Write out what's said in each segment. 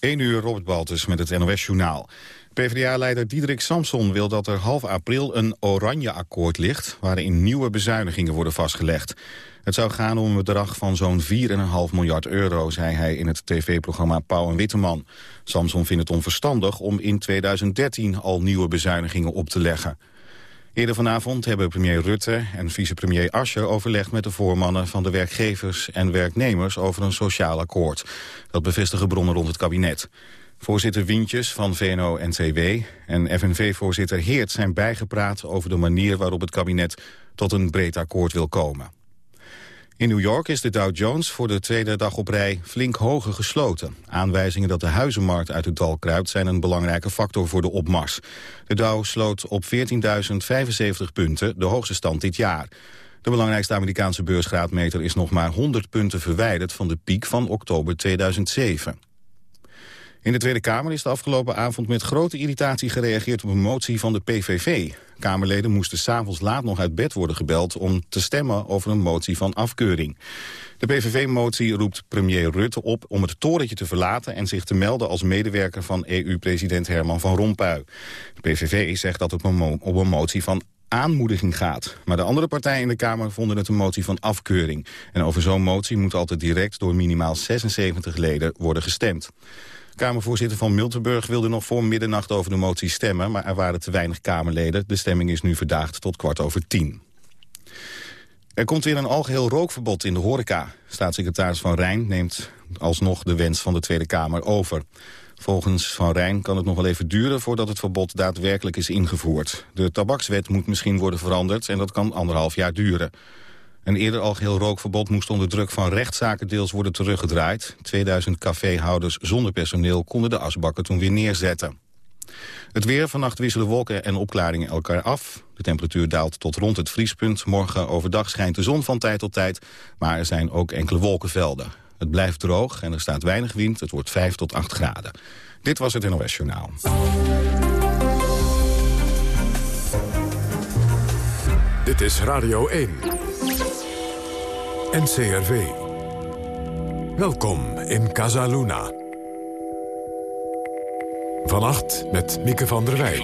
1 uur Robert Baltus met het NOS-journaal. PvdA-leider Diederik Samson wil dat er half april een oranje akkoord ligt... waarin nieuwe bezuinigingen worden vastgelegd. Het zou gaan om een bedrag van zo'n 4,5 miljard euro... zei hij in het tv-programma Pauw en Witteman. Samson vindt het onverstandig om in 2013 al nieuwe bezuinigingen op te leggen. Eerder vanavond hebben premier Rutte en vicepremier Ascher overlegd met de voormannen van de werkgevers en werknemers over een sociaal akkoord. Dat bevestigen bronnen rond het kabinet. Voorzitter Wientjes van VNO-NCW en FNV-voorzitter Heert zijn bijgepraat over de manier waarop het kabinet tot een breed akkoord wil komen. In New York is de Dow Jones voor de tweede dag op rij flink hoger gesloten. Aanwijzingen dat de huizenmarkt uit het dal kruipt zijn een belangrijke factor voor de opmars. De Dow sloot op 14.075 punten, de hoogste stand dit jaar. De belangrijkste Amerikaanse beursgraadmeter is nog maar 100 punten verwijderd van de piek van oktober 2007. In de Tweede Kamer is de afgelopen avond met grote irritatie gereageerd op een motie van de PVV. Kamerleden moesten s'avonds laat nog uit bed worden gebeld om te stemmen over een motie van afkeuring. De PVV-motie roept premier Rutte op om het torentje te verlaten en zich te melden als medewerker van EU-president Herman van Rompuy. De PVV zegt dat het op een motie van aanmoediging gaat. Maar de andere partijen in de Kamer vonden het een motie van afkeuring. En over zo'n motie moet altijd direct door minimaal 76 leden worden gestemd. Kamervoorzitter van Miltenburg wilde nog voor middernacht over de motie stemmen... maar er waren te weinig Kamerleden. De stemming is nu verdaagd tot kwart over tien. Er komt weer een algeheel rookverbod in de horeca. Staatssecretaris Van Rijn neemt alsnog de wens van de Tweede Kamer over. Volgens Van Rijn kan het nog wel even duren voordat het verbod daadwerkelijk is ingevoerd. De tabakswet moet misschien worden veranderd en dat kan anderhalf jaar duren. Een eerder al geheel rookverbod moest onder druk van rechtszaken deels worden teruggedraaid. 2000 caféhouders zonder personeel konden de asbakken toen weer neerzetten. Het weer, vannacht wisselen wolken en opklaringen elkaar af. De temperatuur daalt tot rond het vriespunt. Morgen overdag schijnt de zon van tijd tot tijd, maar er zijn ook enkele wolkenvelden. Het blijft droog en er staat weinig wind. Het wordt 5 tot 8 graden. Dit was het NOS Journaal. Dit is Radio 1. NCRV. Welkom in Casa Luna. Vannacht met Mieke van der Wij.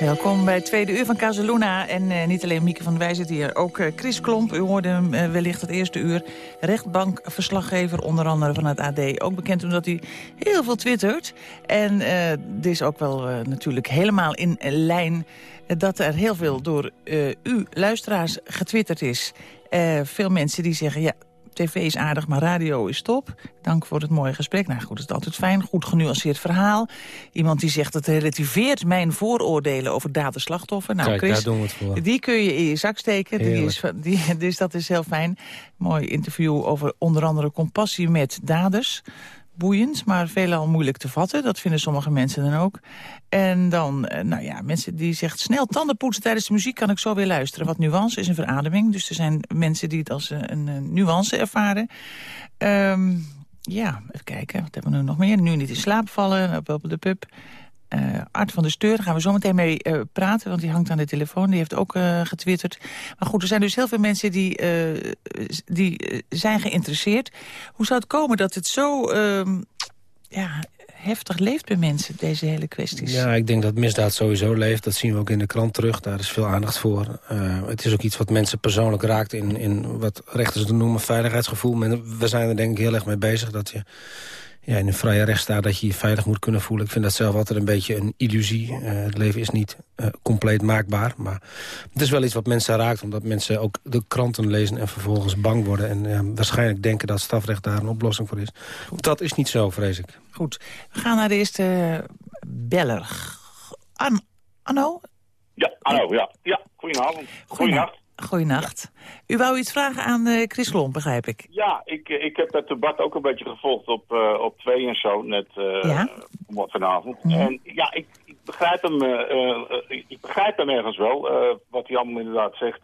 Welkom bij het tweede uur van Casaluna. En uh, niet alleen Mieke van der Wij zit hier, ook uh, Chris Klomp. U hoorde hem uh, wellicht het eerste uur. Rechtbankverslaggever, onder andere van het AD. Ook bekend omdat hij heel veel twittert. En dit is ook wel natuurlijk helemaal in lijn... dat er heel veel door u, luisteraars, getwitterd is. Uh, veel mensen die zeggen, ja, tv is aardig, maar radio is top. Dank voor het mooie gesprek. Nou goed, het is altijd fijn. Goed genuanceerd verhaal. Iemand die zegt, het relativeert mijn vooroordelen over dader-slachtoffer. Nou, Kijk, Chris, daar doen we het voor. die kun je in je zak steken. Die is, die, dus dat is heel fijn. Mooi interview over onder andere compassie met daders boeiend, maar veelal moeilijk te vatten. Dat vinden sommige mensen dan ook. En dan, eh, nou ja, mensen die zeggen... snel tanden poetsen tijdens de muziek kan ik zo weer luisteren. Wat nuance is een verademing. Dus er zijn mensen die het als een, een nuance ervaren. Um, ja, even kijken. Wat hebben we nu nog meer? Nu niet in slaap vallen. Op de pub. Uh, Art van der Steur, daar gaan we zo meteen mee uh, praten... want die hangt aan de telefoon, die heeft ook uh, getwitterd. Maar goed, er zijn dus heel veel mensen die, die zijn geïnteresseerd. Hoe zou het komen dat het zo ehm, ja, heftig leeft bij mensen, deze hele kwesties? Ja, ik denk dat misdaad sowieso leeft. Dat zien we ook in de krant terug. Daar is veel aandacht voor. het is ook iets wat mensen persoonlijk raakt in, in wat rechters noemen veiligheidsgevoel. We zijn er denk ik heel erg mee bezig dat je ja, in een vrije rechtsstaat dat je je veilig moet kunnen voelen. Ik vind dat zelf altijd een beetje een illusie. Uh, het leven is niet uh, compleet maakbaar. Maar het is wel iets wat mensen raakt. Omdat mensen ook de kranten lezen en vervolgens bang worden. En uh, waarschijnlijk denken dat strafrecht daar een oplossing voor is. Dat is niet zo, vrees ik. Goed. We gaan naar de eerste beller. An Anno? Ja, Anno, ja. Ja, goedenavond. Goedenacht. Goedenacht. U wou iets vragen aan uh, Chris Klomp, begrijp ik. Ja, ik, ik heb het debat ook een beetje gevolgd op, uh, op twee en zo, net uh, ja? vanavond. Ja. En ja, ik, ik begrijp hem, ik begrijp hem ergens wel, wat hij allemaal inderdaad zegt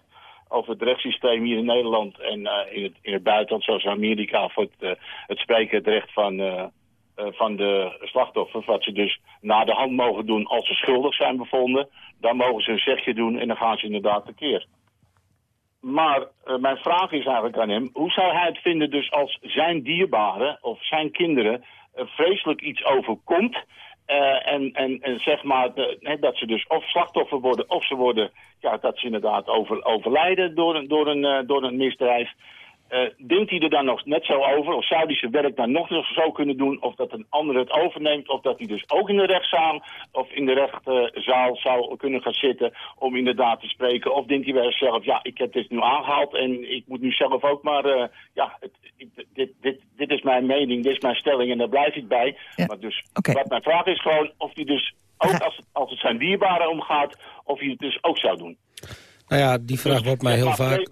over het rechtssysteem hier in Nederland en in, het, in het buitenland, zoals Amerika, voor het, het spreken het recht van, van de slachtoffers. Wat ze dus na de hand mogen doen als ze schuldig zijn bevonden. Dan mogen ze een zegje doen en dan gaan ze inderdaad tekeer. Maar uh, mijn vraag is eigenlijk aan hem, hoe zou hij het vinden dus als zijn dierbaren of zijn kinderen vreselijk iets overkomt... en, en, en zeg maar dat ze dus of slachtoffer worden... of ze worden, ja, dat ze inderdaad over, overlijden door, door, een, door een misdrijf... Uh, denkt hij er dan nog net zo over? Of zou hij zijn werk dan nog zo kunnen doen? Of dat een ander het overneemt? Of dat hij dus ook in de rechtszaal of in de rechtszaal zou kunnen gaan zitten om inderdaad te spreken? Of denkt hij bij zichzelf, ja, ik heb dit nu aangehaald en ik moet nu zelf ook maar, uh, ja, het, dit, dit, dit is mijn mening, dit is mijn stelling en daar blijf ik bij. Maar dus, wat mijn vraag is gewoon of hij dus ook als het, als het zijn dierbaren omgaat, of hij het dus ook zou doen. Nou ja, die vraag dus wordt mij heel vaak...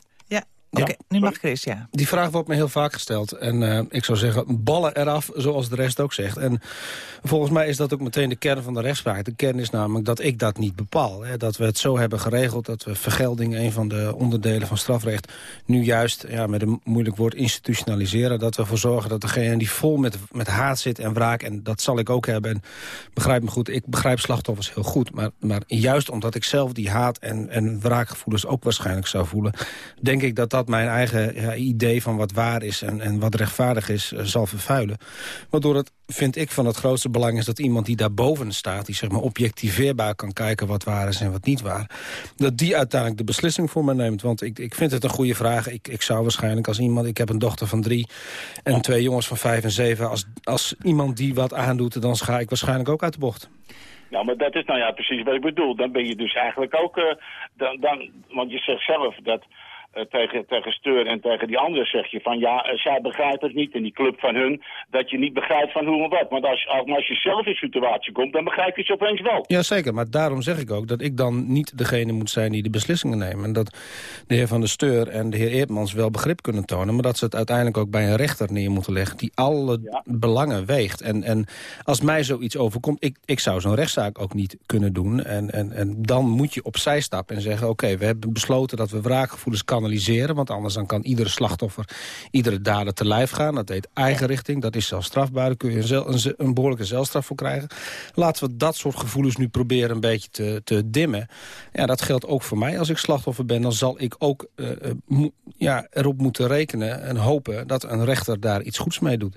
Oké, nu mag Chris, ja. Die vraag wordt me heel vaak gesteld. En uh, ik zou zeggen, ballen eraf, zoals de rest ook zegt. En volgens mij is dat ook meteen de kern van de rechtspraak. De kern is namelijk dat ik dat niet bepaal. Hè. Dat we het zo hebben geregeld dat we vergelding... een van de onderdelen van strafrecht... nu juist, ja, met een moeilijk woord, institutionaliseren. Dat we ervoor zorgen dat degene die vol met, met haat zit en wraak... en dat zal ik ook hebben, en begrijp me goed... ik begrijp slachtoffers heel goed. Maar, maar juist omdat ik zelf die haat en, en wraakgevoelens ook waarschijnlijk zou voelen... denk ik dat dat mijn eigen idee van wat waar is en, en wat rechtvaardig is, uh, zal vervuilen. Waardoor het, vind ik, van het grootste belang is dat iemand die daarboven staat... die zeg maar objectiveerbaar kan kijken wat waar is en wat niet waar... dat die uiteindelijk de beslissing voor me neemt. Want ik, ik vind het een goede vraag. Ik, ik zou waarschijnlijk als iemand... Ik heb een dochter van drie en twee jongens van vijf en zeven. Als, als iemand die wat aandoet, dan ga ik waarschijnlijk ook uit de bocht. Nou, maar dat is nou ja precies wat ik bedoel. Dan ben je dus eigenlijk ook... Uh, dan, dan, want je zegt zelf dat tegen, tegen Steur en tegen die anderen zeg je van ja, uh, zij begrijpt het niet in die club van hun, dat je niet begrijpt van hoe en wat. Maar als, als je zelf in situatie komt, dan begrijp je het opeens wel. Jazeker, maar daarom zeg ik ook dat ik dan niet degene moet zijn die de beslissingen neemt. En dat de heer Van der Steur en de heer Eertmans wel begrip kunnen tonen, maar dat ze het uiteindelijk ook bij een rechter neer moeten leggen die alle belangen weegt. En, en als mij zoiets overkomt, ik, ik zou zo'n rechtszaak ook niet kunnen doen. En, en, en dan moet je opzij stappen en zeggen, oké, we hebben besloten dat we wraakgevoelens kan Want anders dan kan iedere slachtoffer iedere dader te lijf gaan. Dat heet eigen richting. Dat is zelfs strafbaar. Daar kun je een, een, een, behoorlijke zelfstraf voor krijgen. Laten we dat soort gevoelens nu proberen een beetje te, te dimmen. Ja, dat geldt ook voor mij. Als ik slachtoffer ben, dan zal ik ook uh, ja, erop moeten rekenen en hopen dat een rechter daar iets goeds mee doet.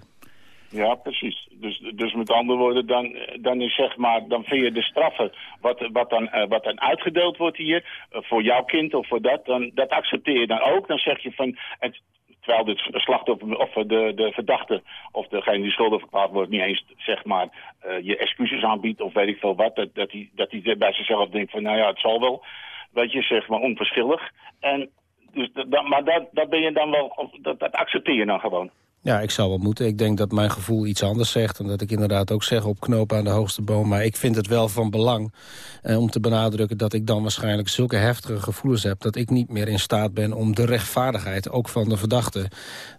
Ja, precies. Dus, dus met andere woorden, dan, dan is zeg maar, dan vind je de straffen wat, wat, dan, uh, wat dan uitgedeeld wordt hier, uh, voor jouw kind of voor dat, dan, dat accepteer je dan ook. Dan zeg je van, het, terwijl de slachtoffer of de, de verdachte of degene die schuldig verklaard wordt niet eens zeg maar uh, je excuses aanbiedt of weet ik veel wat, dat, dat, hij, dat hij bij zichzelf denkt van nou ja, het zal wel, weet je, zeg maar onverschillig. En dus dat, maar dat, dat ben je dan wel, dat, dat accepteer je dan gewoon. Ja, ik zou wel moeten. Ik denk dat mijn gevoel iets anders zegt. En dat ik inderdaad ook zeg op knopen aan de hoogste boom. Maar ik vind het wel van belang eh, om te benadrukken... dat ik dan waarschijnlijk zulke heftige gevoelens heb... dat ik niet meer in staat ben om de rechtvaardigheid... ook van de verdachte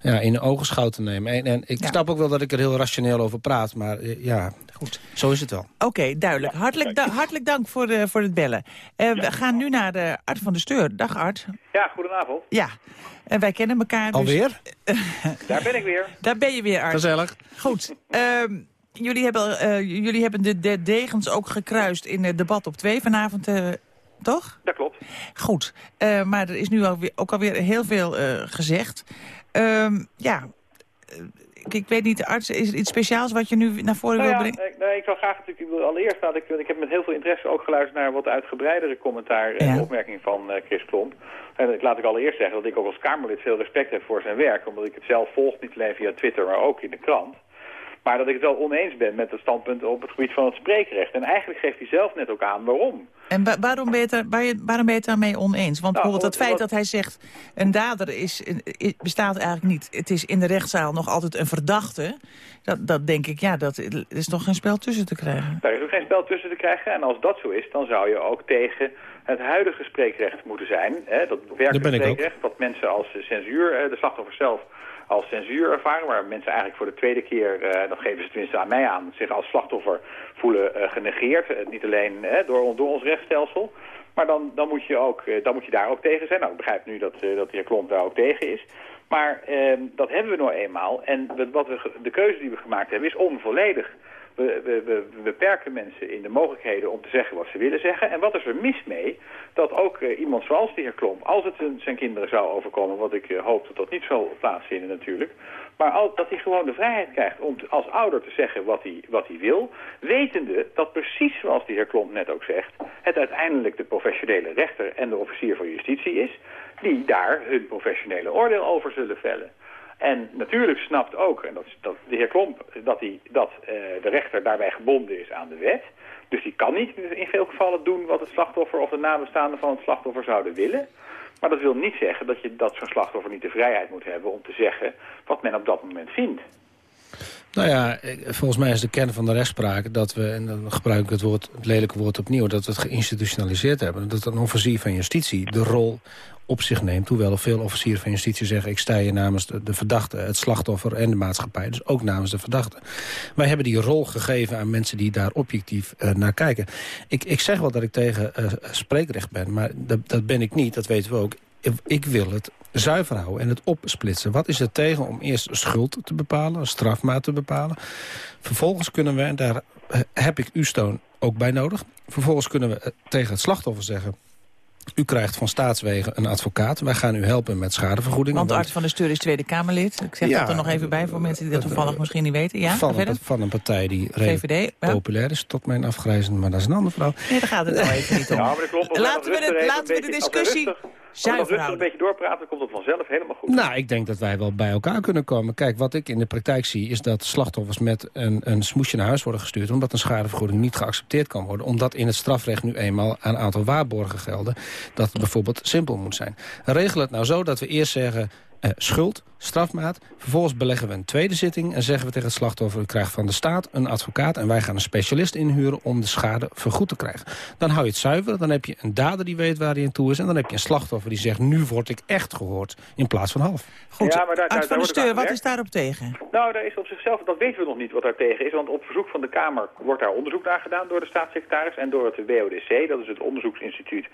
ja, in de ogenschouw te nemen. En, en ik snap ook wel dat ik er heel rationeel over praat. Maar eh, ja, goed, zo is het wel. Oké, duidelijk. Hartelijk, hartelijk dank voor, de, voor het bellen. Uh, we gaan nu naar de Art van de Steur. Dag Art. Ja, goedenavond. Ja. En wij kennen elkaar dus... Alweer? Daar ben ik weer. Daar ben je weer, Art. Gezellig. Goed. Um, jullie, hebben, uh, jullie hebben de, de, degens ook gekruist in het debat op twee vanavond, uh, toch? Dat klopt. Goed. Uh, maar er is nu alweer, ook alweer heel veel gezegd. Um, ja, ik, ik, weet niet, arts, is er iets speciaals wat je nu naar voren nou wil brengen? Nee, nee, ik zou graag natuurlijk, ik wil allereerst dat ik, ik heb met heel veel interesse ook geluisterd naar wat uitgebreidere commentaar en ja. opmerking van Chris Klomp. En ik laat ik allereerst zeggen dat ik ook als Kamerlid veel respect heb voor zijn werk. Omdat ik het zelf volg, niet alleen via Twitter, maar ook in de krant. Maar dat ik het wel oneens ben met het standpunt op het gebied van het spreekrecht. En eigenlijk geeft hij zelf net ook aan waarom. En waarom, ben je waar, waarom ben je het daarmee oneens? Want nou, bijvoorbeeld het feit dat hij zegt... een dader is, bestaat eigenlijk niet. Het is in de rechtszaal nog altijd een verdachte. Dat, dat denk ik, ja, dat is toch geen spel tussen te krijgen. Daar is ook geen spel tussen te krijgen. En als dat zo is, dan zou je ook tegen het huidige spreekrecht moeten zijn. Hè, dat beperkte spreekrecht, wat mensen als censuur, de slachtoffers zelf als censuur ervaren, waar mensen eigenlijk voor de tweede keer, uh, dat geven ze tenminste aan mij aan, zich als slachtoffer voelen uh, genegeerd. Uh, niet alleen door, door ons rechtsstelsel, maar dan, dan, moet je ook, dan moet je daar ook tegen zijn. Nou, ik begrijp nu dat, dat de heer Klomp daar ook tegen is. Maar ehm, dat hebben we nou eenmaal. En wat we, de keuze die we gemaakt hebben is onvolledig. We, beperken mensen in de mogelijkheden om te zeggen wat ze willen zeggen. En wat is er mis mee dat ook uh, iemand zoals de heer Klomp, als het zijn kinderen zou overkomen, wat ik uh, hoop dat dat niet zal plaatsvinden natuurlijk, Maar al, dat hij gewoon de vrijheid krijgt om als ouder te zeggen wat hij, wat hij wil. Wetende dat precies zoals de heer Klomp net ook zegt... het uiteindelijk de professionele rechter en de officier van justitie is... die daar hun professionele oordeel over zullen vellen. En natuurlijk snapt ook, en dat, dat de heer Klomp, dat, hij, dat uh, de rechter daarbij gebonden is aan de wet. Dus die kan niet in veel gevallen doen wat het slachtoffer of de nabestaanden van het slachtoffer zouden willen. Maar dat wil niet zeggen dat je dat zo'n slachtoffer niet de vrijheid moet hebben om te zeggen wat men op dat moment vindt. Nou ja, volgens mij is de kern van de rechtspraak dat we, en dan gebruik ik het, woord, het lelijke woord opnieuw, dat we het geïnstitutionaliseerd hebben. Dat een officier van justitie de rol op zich neemt. Hoewel veel officieren van justitie zeggen... ik sta hier namens de, verdachte, het slachtoffer en de maatschappij. Dus ook namens de verdachte. Wij hebben die rol gegeven aan mensen die daar objectief uh, naar kijken. Ik, ik zeg wel dat ik tegen uh, spreekrecht ben, maar dat, dat ben ik niet. Dat weten we ook. Ik wil het zuiver houden en het opsplitsen. Wat is er tegen om eerst schuld te bepalen, een strafmaat te bepalen? Vervolgens kunnen we, en daar eh, heb ik uw steun ook bij nodig... vervolgens kunnen we tegen het slachtoffer zeggen... U krijgt van staatswegen een advocaat. Wij gaan u helpen met schadevergoeding. Want Art van der Steur is Tweede Kamerlid. Ik zeg dat er nog even bij voor mensen die dat toevallig misschien niet weten. Ja, van, een, van een partij die VVD, populair is tot mijn afgrijzen. Maar dat is een andere vrouw. Nee, daar gaat het nou even niet om. Ja, laten we, de, laten we de discussie zuiver Als we een beetje doorpraten, komt het vanzelf helemaal goed. Nou, ik denk dat wij wel bij elkaar kunnen komen. Kijk, wat ik in de praktijk zie... is dat slachtoffers met een, een smoesje naar huis worden gestuurd... omdat een schadevergoeding niet geaccepteerd kan worden. Omdat in het strafrecht nu eenmaal een aantal waarborgen gelden... dat het bijvoorbeeld simpel moet zijn. Regel het nou zo dat we eerst zeggen... Uh, schuld, strafmaat. Vervolgens beleggen we een tweede zitting en zeggen we tegen het slachtoffer... u krijgt van de staat een advocaat en wij gaan een specialist inhuren... om de schade vergoed te krijgen. Dan hou je het zuiver, dan heb je een dader die weet waar hij in toe is... en dan heb je een slachtoffer die zegt, nu word ik echt gehoord... in plaats van half. Goed, ja, maar daar, daar, van de Steur, wat is daarop tegen? Nou, daar is op zichzelf, dat weten we nog niet wat daar tegen is... want op verzoek van de Kamer wordt daar onderzoek naar gedaan... door de staatssecretaris en door het BODC. Dat is het onderzoeksinstituut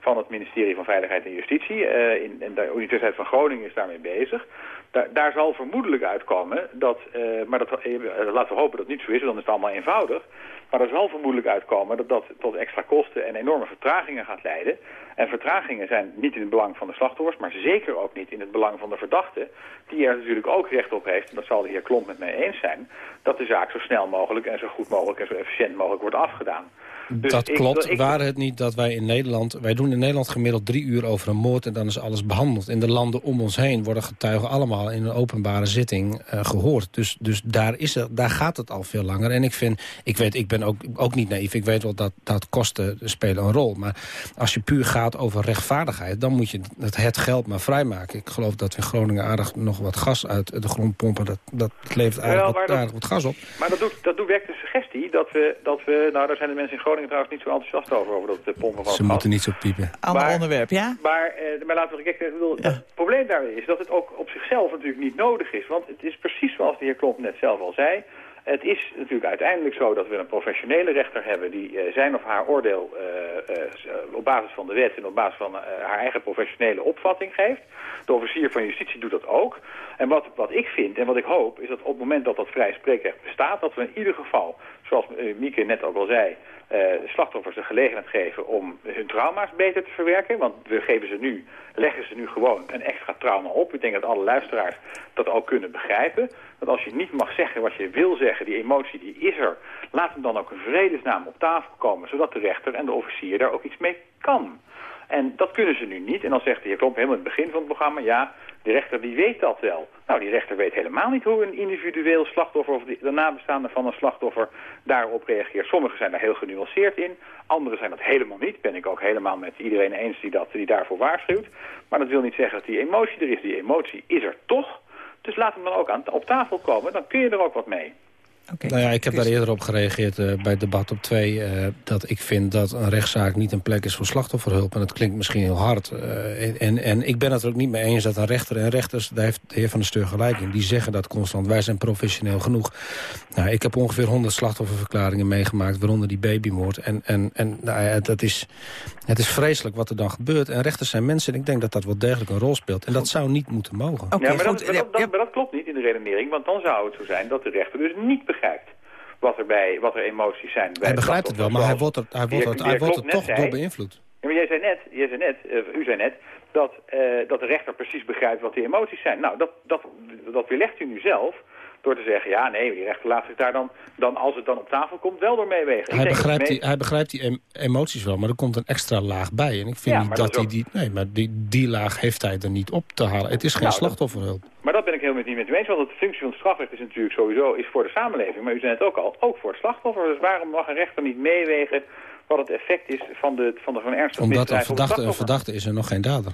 van het ministerie van Veiligheid en Justitie. Uh, in, en de Universiteit van Groningen is daarmee bezig. Daar, daar zal vermoedelijk uitkomen dat, uh, maar dat, uh, laten we hopen dat het niet zo is, dan is het allemaal eenvoudig. Maar er zal vermoedelijk uitkomen dat dat tot extra kosten en enorme vertragingen gaat leiden. En vertragingen zijn niet in het belang van de slachtoffers, maar zeker ook niet in het belang van de verdachte. Die er natuurlijk ook recht op heeft, en dat zal de heer Klomp met mij eens zijn, dat de zaak zo snel mogelijk en zo goed mogelijk en zo efficiënt mogelijk wordt afgedaan. Dus dat klopt. Ik, Waren het niet dat wij in Nederland... Wij doen in Nederland gemiddeld drie uur over een moord en dan is alles behandeld. In de landen om ons heen worden getuigen allemaal in een openbare zitting uh, gehoord. Dus, dus daar, is er, daar gaat het al veel langer. En ik vind, ik weet, ik ben ook, ook niet naïef. Ik weet wel dat, dat kosten spelen een rol. Maar als je puur gaat over rechtvaardigheid... dan moet je het, het geld maar vrijmaken. Ik geloof dat we in Groningen aardig nog wat gas uit de grond pompen. Dat, dat levert eigenlijk wat, aardig wat gas op. Maar dat doet, dat doet werkt de suggestie dat we, dat we... Nou, daar zijn de mensen in Groningen trouwens niet zo enthousiast over, over dat pompen van Ze moeten niet zo piepen. Ander onderwerp, ja? Maar, eh, maar laten we kijken, bedoel, het probleem daarmee is dat het ook op zichzelf natuurlijk niet nodig is. Want het is precies zoals de heer Klomp net zelf al zei. Het is natuurlijk uiteindelijk zo dat we een professionele rechter hebben... die uh, zijn of haar oordeel uh, uh, op basis van de wet en op basis van haar eigen professionele opvatting geeft. De officier van justitie doet dat ook. En wat, wat ik vind en wat ik hoop is dat op het moment dat dat vrij spreekrecht bestaat... dat we in ieder geval, zoals Mieke net ook al zei... slachtoffers de gelegenheid geven om hun trauma's beter te verwerken. Want we geven ze nu, leggen ze nu gewoon een extra trauma op. Ik denk dat alle luisteraars dat ook kunnen begrijpen. Dat als je niet mag zeggen wat je wil zeggen, die emotie die is er. Laat hem dan ook een vredesnaam op tafel komen, zodat de rechter en de officier daar ook iets mee kan. En dat kunnen ze nu niet. En dan zegt de heer Klomp helemaal in het begin van het programma... ja, de rechter die weet dat wel. Nou, die rechter weet helemaal niet hoe een individueel slachtoffer... of de nabestaande van een slachtoffer daarop reageert. Sommigen zijn daar heel genuanceerd in. Anderen zijn dat helemaal niet. Ben ik ook helemaal met iedereen eens die, dat, die daarvoor waarschuwt. Maar dat wil niet zeggen dat die emotie er is. Die emotie is er toch. Dus laat hem dan ook aan, op tafel komen. Dan kun je er ook wat mee. Nou ja, ik heb daar eerder op gereageerd uh, bij debat op 2... Uh, eh, dat ik vind dat een rechtszaak niet een plek is voor slachtofferhulp. En dat klinkt misschien heel hard. Uh, en, en ik ben het er ook niet mee eens dat een rechter en rechters... daar heeft de heer Van der Steur gelijk in. Die zeggen dat constant. Wij zijn professioneel genoeg. Nou, ik heb ongeveer 100 slachtofferverklaringen meegemaakt... waaronder die babymoord. En, en, en nou ja, dat is, het is vreselijk wat er dan gebeurt. En rechters zijn mensen en ik denk dat dat wel degelijk een rol speelt. En dat zou niet moeten mogen. Okay, ja, maar, dat, maar, dat, maar dat klopt niet in de redenering. Want dan zou het zo zijn dat de rechter dus niet begrijpt wat er, bij, wat er emoties zijn. Bij hij begrijpt het wel, maar hij wordt er, hij wordt er, hij wordt er toch door beïnvloed. Ja, maar jij zei net, jij zei net uh, u zei net, dat, dat de rechter precies begrijpt wat die emoties zijn. Nou, dat, dat, dat weerlegt u nu zelf door te zeggen, ja nee, die rechter laat zich daar dan, dan als het dan op tafel komt, wel door meewegen. Hij, begrijpt die, hij begrijpt die emoties wel, maar er komt een extra laag bij. En ik vind niet dat, hij die, nee, maar die, die laag heeft hij er niet op te halen. Het is geen nou, slachtofferhulp. maar dat ben ik helemaal niet met u eens, want de functie van het strafrecht is natuurlijk sowieso is voor de samenleving. Maar u zei het ook al, ook voor het slachtoffer. Dus waarom mag een rechter niet meewegen wat het effect is van de, van de van ernstig Omdat een verdachte, een verdachte is er nog geen dader.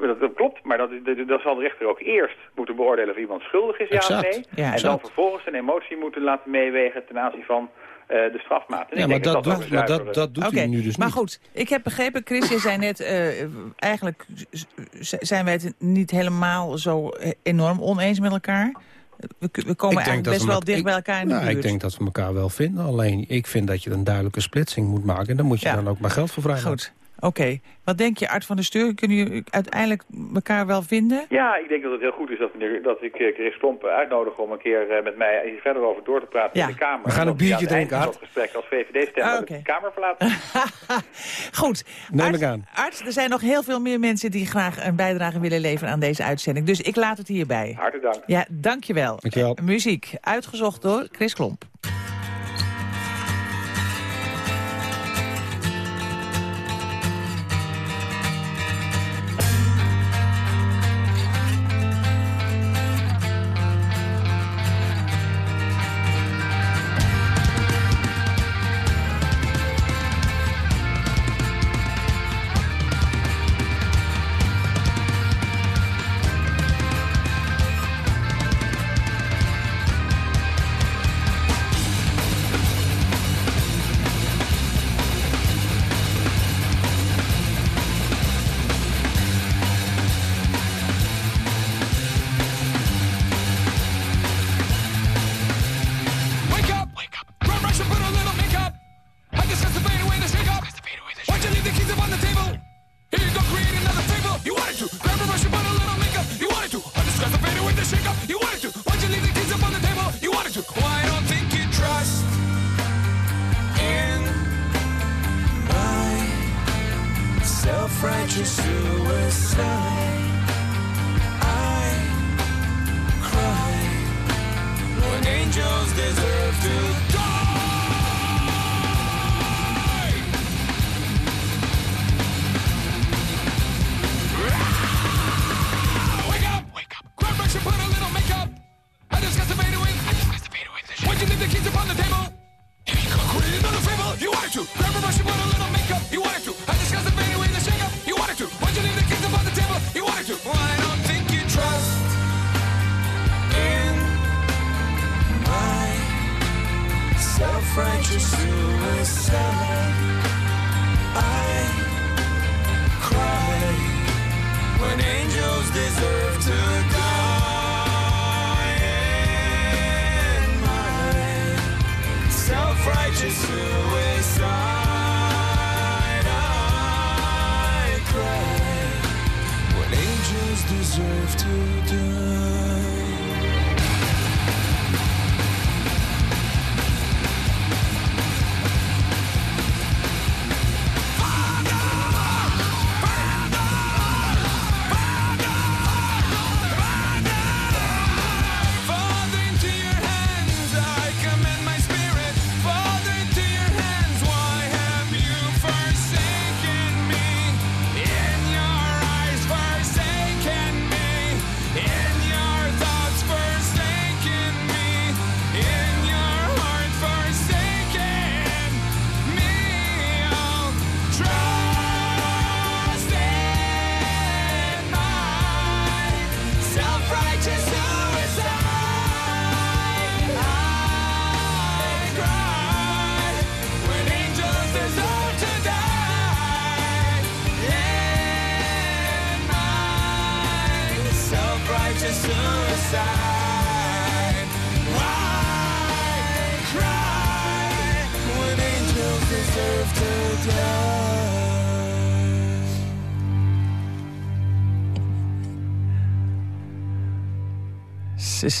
Dat, klopt, maar dat, dat, zal de rechter ook eerst moeten beoordelen of iemand schuldig is, ja of nee. en dan vervolgens een emotie moeten laten meewegen ten aanzien van uh, de strafmaat. ja, maar, dat, dat, maar dat, dat, doet hij nu dus maar niet. Maar goed, ik heb begrepen, Chris, je zei net... Uh, eigenlijk zijn wij het niet helemaal zo enorm oneens met elkaar. We, we komen eigenlijk best wel dicht bij elkaar in de nou, buurt. Ik denk dat we elkaar wel vinden. Alleen, ik vind dat je een duidelijke splitsing moet maken. En dan moet je dan ook maar geld voor vragen. Goed. Oké. Wat denk je, Art van der Steur? Kunnen jullie uiteindelijk elkaar wel vinden? Ja, ik denk dat het heel goed is dat, dat ik eh, Chris Klomp uitnodig om een keer eh, met mij hier verder over door te praten in de Kamer. We gaan een biertje drinken, Art. Dat gesprek als VVD-stemmer ah, de Kamer verlaten. goed. Neem ik aan. Art, er zijn nog heel veel meer mensen die graag een bijdrage willen leveren aan deze uitzending. Dus ik laat het hierbij. Hartelijk dank. Ja, dankjewel. Dankjewel. muziek, uitgezocht door Chris Klomp.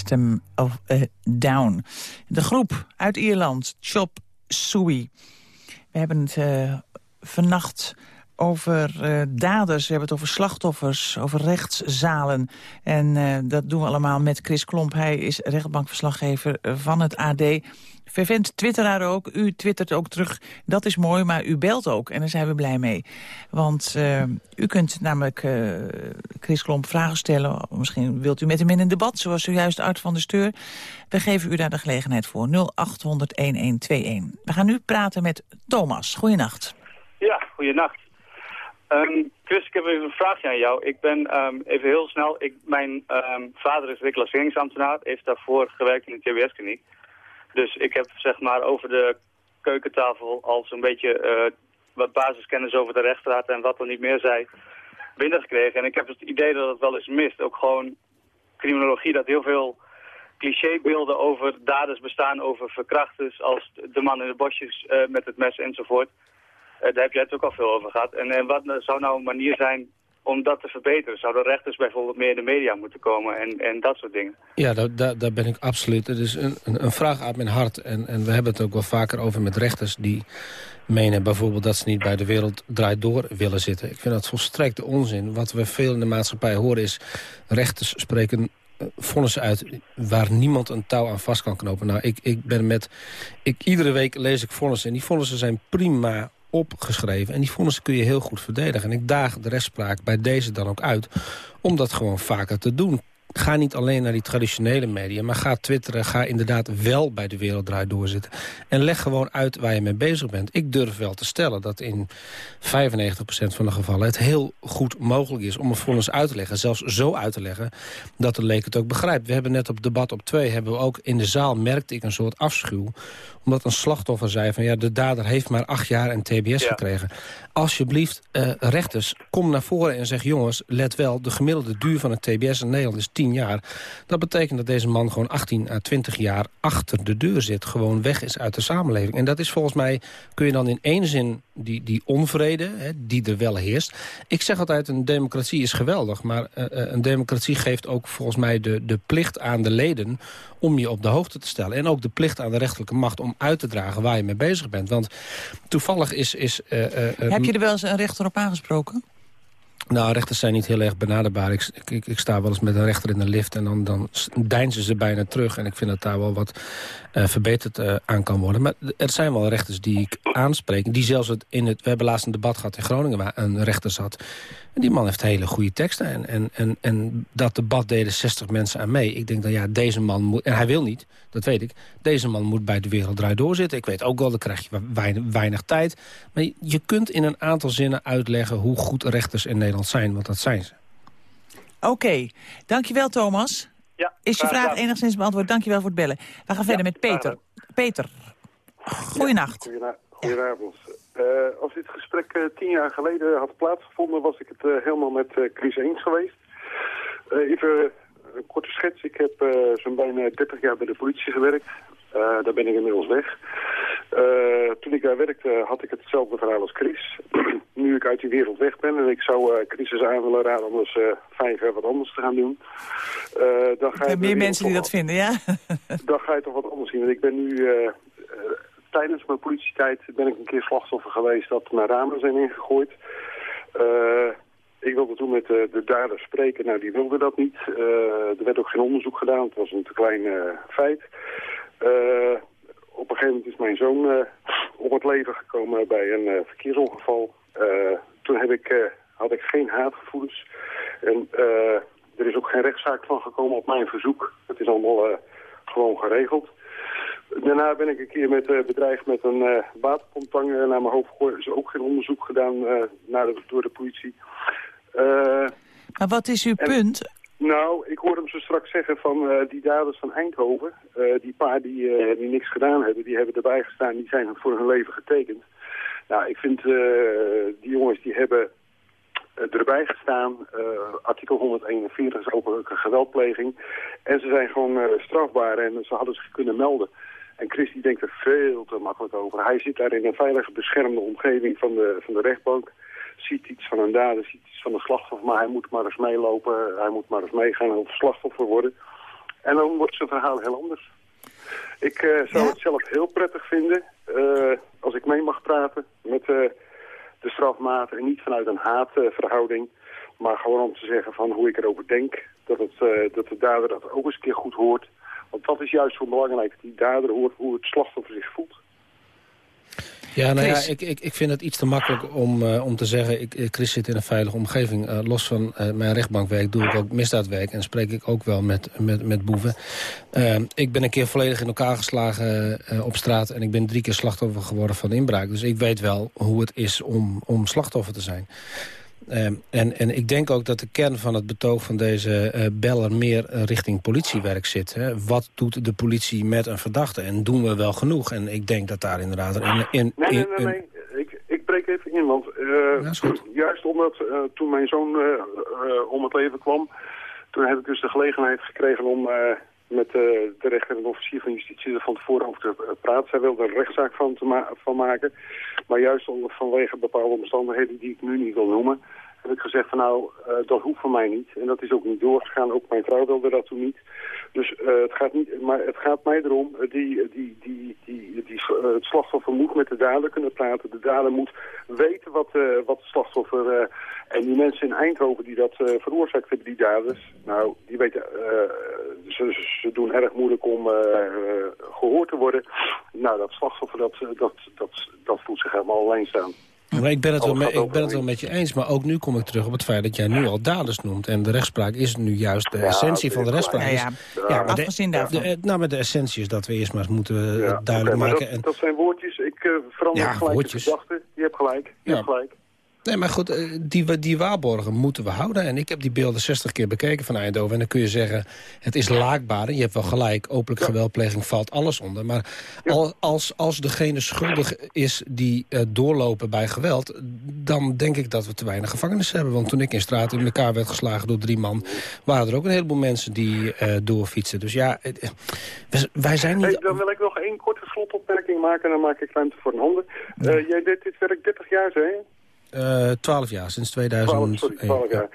System of Down. De groep uit Ierland, Chop Suey. We hebben het uh, vannacht over uh, daders, we hebben het over slachtoffers, over rechtszalen. En uh, dat doen we allemaal met Chris Klomp. Hij is rechtbankverslaggever van het AD. Vervent twitteraar ook. U twittert ook terug. Dat is mooi, maar u belt ook. En daar zijn we blij mee. Want u kunt namelijk Chris Klomp vragen stellen. Misschien wilt u met hem in een debat, zoals zojuist uit van de Steur. We geven u daar de gelegenheid voor. 0800-1121. We gaan nu praten met Thomas. Goeienacht. Ja, goeienacht. Um, Chris, ik heb even een vraagje aan jou. Ik ben um, even heel snel. Ik, mijn um, vader is reclasseringsambtenaar. Heeft daarvoor gewerkt in de TBS-kliniek. Dus ik heb zeg maar over de keukentafel al zo'n beetje uh, wat basiskennis over de rechtsraad en wat er niet meer zei binnengekregen. En ik heb het idee dat het wel eens mist. Ook gewoon criminologie, dat heel veel clichébeelden over daders bestaan, over verkrachters als de man in de bosjes uh, met het mes enzovoort. Uh, daar heb jij het ook al veel over gehad. En, en wat zou nou een manier zijn om dat te verbeteren? Zouden rechters bijvoorbeeld meer in de media moeten komen en, en dat soort dingen? Ja, daar, ben ik absoluut. Het is een, een, een, vraag uit mijn hart. En, en we hebben het ook wel vaker over met rechters die menen bijvoorbeeld dat ze niet bij de wereld draait door willen zitten. Ik vind dat volstrekte onzin. Wat we veel in de maatschappij horen is... rechters spreken eh, vonnissen uit waar niemand een touw aan vast kan knopen. Nou, ik, ik ben met... Ik, iedere week lees ik vonnissen en die vonnissen zijn prima opgeschreven. En die vonnissen kun je heel goed verdedigen. En ik daag de rechtspraak bij deze dan ook uit om dat gewoon vaker te doen ga niet alleen naar die traditionele media... maar ga twitteren, ga inderdaad wel bij de Werelddraai doorzitten. En leg gewoon uit waar je mee bezig bent. Ik durf wel te stellen dat in 95% van de gevallen... het heel goed mogelijk is om een vonnis uit te leggen. Zelfs zo uit te leggen dat de leek het ook begrijpt. We hebben net op debat op 2 hebben we ook in de zaal... merkte ik een soort afschuw omdat een slachtoffer zei van ja, de dader heeft maar acht jaar en tbs gekregen. Alsjeblieft, uh, rechters, kom naar voren en zeg jongens, let wel, de gemiddelde duur van een tbs in Nederland is 10 jaar. Dat betekent dat deze man gewoon 18 à 20 jaar achter de deur zit. Gewoon weg is uit de samenleving. En dat is volgens mij, kun je dan in één zin die, die onvrede, hè, die er wel heerst. Ik zeg altijd, een democratie is geweldig. Maar uh, een democratie geeft ook volgens mij de, de plicht aan de leden om je op de hoogte te stellen. En ook de plicht aan de rechterlijke macht om uit te dragen waar je mee bezig bent. Want toevallig is... is uh, Heb je er wel eens een rechter op aangesproken? Nou, rechters zijn niet heel erg benaderbaar. Ik, ik, ik, sta wel eens met een rechter in de lift en dan, dan deinzen ze bijna terug. En ik vind dat daar wel wat uh, verbeterd uh, aan kan worden. Maar er zijn wel rechters die ik aanspreek. Die zelfs in het... We hebben laatst een debat gehad in Groningen waar een rechter zat. En die man heeft hele goede teksten. En, en, en, en dat debat deden 60 mensen aan mee. Ik denk dan ja, deze man moet... En hij wil niet, dat weet ik. Deze man moet bij de wereld draai doorzitten. Ik weet ook wel, dan krijg je weinig, weinig tijd. Maar je kunt in een aantal zinnen uitleggen hoe goed rechters in Nederland zijn. Want dat zijn ze. Oké, dankjewel Thomas. Ja, Is je vraag enigszins beantwoord? Dankjewel voor het bellen. We gaan verder met Peter. Peter, goeienacht. Ja, goedenavond. Uh, als dit gesprek uh, tien jaar geleden had plaatsgevonden... was ik het uh, helemaal met Chris eens geweest. even een korte schets. Ik heb zo'n bijna 30 jaar bij de politie gewerkt. daar ben ik inmiddels weg. toen ik daar werkte had ik hetzelfde verhaal als Chris. nu ik uit die wereld weg ben en ik zou Chris eens aan willen raden om eens vijf jaar wat anders te gaan doen. dan ga zijn meer mensen die dat vinden, ja? dan ga je toch wat anders zien. Want ik ben nu tijdens mijn politietijd ben ik een keer slachtoffer geweest dat mijn ramen zijn ingegooid. Uh, ik wilde toen met de, de dader spreken, nou die wilde dat niet. Uh, er werd ook geen onderzoek gedaan, het was een te klein uh, feit. op een gegeven moment is mijn zoon om het leven gekomen bij een verkeersongeval. toen heb ik, had ik geen haatgevoelens. En er is ook geen rechtszaak van gekomen op mijn verzoek. Het is allemaal gewoon geregeld. Daarna ben ik een keer met, uh, bedreigd met een uh, waterpomptang naar mijn hoofd. Er is ook geen onderzoek gedaan naar door de politie. Maar wat is uw punt? Nou, ik hoorde hem zo straks zeggen van die daders van Eindhoven. die paar die, die niks gedaan hebben, die hebben erbij gestaan. Die zijn voor hun leven getekend. Nou, ik vind die jongens die hebben erbij gestaan. artikel 141 is over geweldpleging. En ze zijn gewoon strafbaar en ze hadden zich kunnen melden. En Chris die denkt er veel te makkelijk over. Hij zit daar in een veilige, beschermde omgeving van de, van de rechtbank. Ziet iets van een dader, ziet iets van een slachtoffer. Maar hij moet maar eens meelopen, hij moet maar eens meegaan en slachtoffer worden. En dan wordt zijn verhaal heel anders. Ik uh, zou het zelf heel prettig vinden uh, als ik mee mag praten met uh, de strafmaat en niet vanuit een haatverhouding. Maar gewoon om te zeggen van hoe ik erover denk. Dat, het, dat de dader dat ook eens een keer goed hoort. Want dat is juist zo belangrijk. Dat die dader hoort hoe het slachtoffer zich voelt. Ja, nou ja, ik, ik, ik vind het iets te makkelijk om, uh, om te zeggen... Ik, Chris zit in een veilige omgeving. Uh, los van uh, mijn rechtbankwerk doe ik ook misdaadwerk... en spreek ik ook wel met, met, met boeven. ik ben een keer volledig in elkaar geslagen op straat... en ik ben drie keer slachtoffer geworden van inbraak. Dus ik weet wel hoe het is om, om slachtoffer te zijn. Ehm, en, en ik denk ook dat de kern van het betoog van deze uh, beller meer richting politiewerk zit. Hè. Wat doet de politie met een verdachte? En doen we wel genoeg? En ik denk dat daar inderdaad... In, in, nee, nee, nee, nee. Ik, ik breek even in, want uh, juist omdat toen mijn zoon om het leven kwam... toen heb ik dus de gelegenheid gekregen om met de rechter en de officier van justitie er van tevoren over te praten. Zij wilde er een rechtszaak van, te ma van maken. Maar juist vanwege bepaalde omstandigheden die ik nu niet wil noemen heb ik gezegd van nou, uh, dat hoeft voor mij niet. En dat is ook niet doorgegaan. Ook mijn vrouw wilde dat toen niet. Dus uh, het gaat niet, maar het gaat mij erom, uh, die, die, die, die, die, het slachtoffer moet met de dader kunnen praten. De dader moet weten wat, wat de slachtoffer en die mensen in Eindhoven die dat veroorzaakt hebben, die daders, nou, die weten, ze, ze, doen erg moeilijk om gehoord te worden. Nou, dat slachtoffer, dat, dat, dat, dat voelt zich helemaal alleen staan. Maar ik ben, het wel met, ik ben het wel met je eens, maar ook nu kom ik terug op het feit dat jij nu al daders noemt. En de rechtspraak is nu juist de essentie van de rechtspraak. Ja, ja. ja maar de, daarvan. De, nou, maar de essentie is dat we eerst maar eens moeten eh, duidelijk maken. Dat, en... dat, zijn woordjes, ik uh, verander gelijk woordjes. de gedachte. Je hebt gelijk, je hebt gelijk. Nee, maar goed, eh, die, die waarborgen moeten we houden. En ik heb die beelden 60 keer bekeken van Eindhoven. En dan kun je zeggen, het is laakbaar. Je hebt wel gelijk, openlijk geweldpleging valt alles onder. Maar als, als degene schuldig is die uh, doorlopen bij geweld... dan denk ik dat we te weinig gevangenis hebben. Want toen ik in straat in elkaar werd geslagen door drie man... waren er ook een heleboel mensen die uh, doorfietsen. Dus ja, wij zijn niet... Hey, dan wil ik nog één korte slotopmerking maken... en dan maak ik ruimte voor een handen. jij deed dit werk 30 jaar, zei twaalf jaar, sinds 2000. 12, sorry, jaar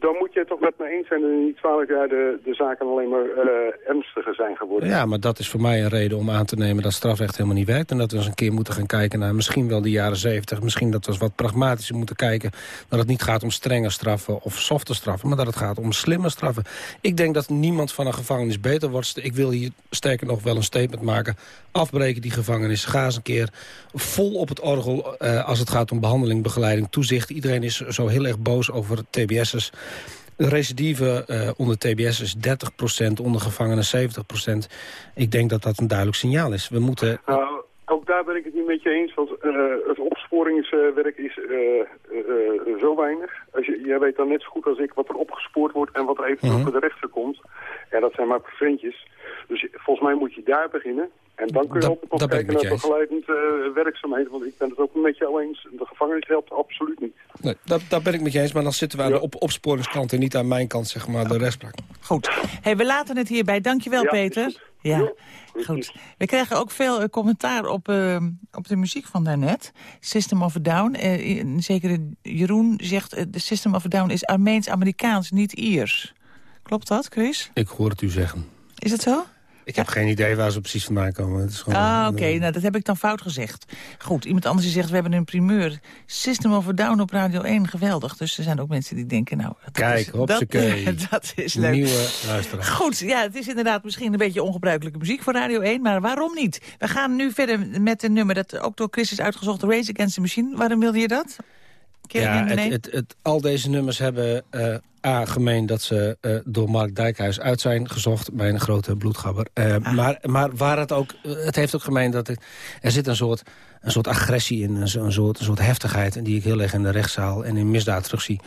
dan moet je het toch met me eens zijn dat in die twaalf jaar de, de zaken alleen maar uh, ernstiger zijn geworden. Ja, maar dat is voor mij een reden om aan te nemen dat strafrecht helemaal niet werkt. En dat we eens een keer moeten gaan kijken naar misschien wel de jaren zeventig. Misschien dat we eens wat pragmatischer moeten kijken. Dat het niet gaat om strenge straffen of softe straffen. Maar dat het gaat om slimme straffen. Ik denk dat niemand van een gevangenis beter wordt. Ik wil hier sterker nog wel een statement maken. Afbreken die gevangenis. Ga eens een keer vol op het orgel uh, als het gaat om behandeling, begeleiding, toezicht. Iedereen is zo heel erg boos over TBS'ers. De recidive uh, onder TBS is 30%, onder gevangenen 70%. Ik denk dat dat een duidelijk signaal is. We moeten... Nou, ook daar ben ik het niet met je eens, want uh, het opsporingswerk is uh, zo weinig. Als je, jij weet dan net zo goed als ik wat er opgespoord wordt en wat er eventueel mm -hmm. voor de rechter komt. En dat zijn maar preventjes. Dus volgens mij moet je daar beginnen. En dan kun je ook nog kijken naar begeleidend uh, werkzaamheden. Want ik ben het ook met jou eens. De gevangenis helpt absoluut niet. Nee, dat, dat ben ik met je eens. Maar dan zitten we aan de op opsporingskant en niet aan mijn kant, zeg maar, de rechtspraak. Goed. Hey, we laten het hierbij. Dankjewel, ja, Peter. Ja, goed. We krijgen ook veel uh, commentaar op, uh, op de muziek van daarnet. System of a Down. Uh, zeker Jeroen zegt, de System of a Down is Armeens-Amerikaans, niet Iers. Klopt dat, Chris? Ik hoor het u zeggen. Is het zo? Ik heb geen idee waar ze precies vandaan komen. Het is gewoon, ah, oké. Nou, dat heb ik dan fout gezegd. Goed, iemand anders die zegt, we hebben een primeur. System of a Down op Radio 1, geweldig. Dus er zijn ook mensen die denken, nou... Dat Kijk, is. Dat, dat is leuk. Nieuwe luisteraar. Goed, ja, het is inderdaad misschien een beetje ongebruikelijke muziek voor Radio 1. Maar waarom niet? We gaan nu verder met een nummer dat ook door Chris is uitgezocht. Race Against the Machine. Waarom wilde je dat? Ja, het, het, het, al deze nummers hebben uh, A, gemeen dat ze uh, door Mark Dijkhuis uit zijn gezocht... bij een grote bloedgabber. Uh, maar, maar waar het ook... Het heeft ook gemeen dat het, er zit een soort, een soort agressie in... Een, een, soort, een soort heftigheid en die ik heel erg in de rechtszaal en in misdaad terugzie.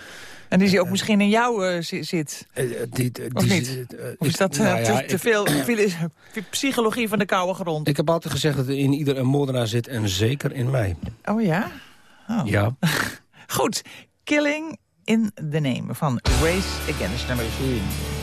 En die ook misschien in jou zit? Die, of niet? Of is dat nou te veel psychologie van de koude grond? Ik heb altijd gezegd dat er in ieder een moordenaar zit... en zeker in mij. Oh ja? Oh. Ja. Goed, Killing in the Name van Race Against the machine.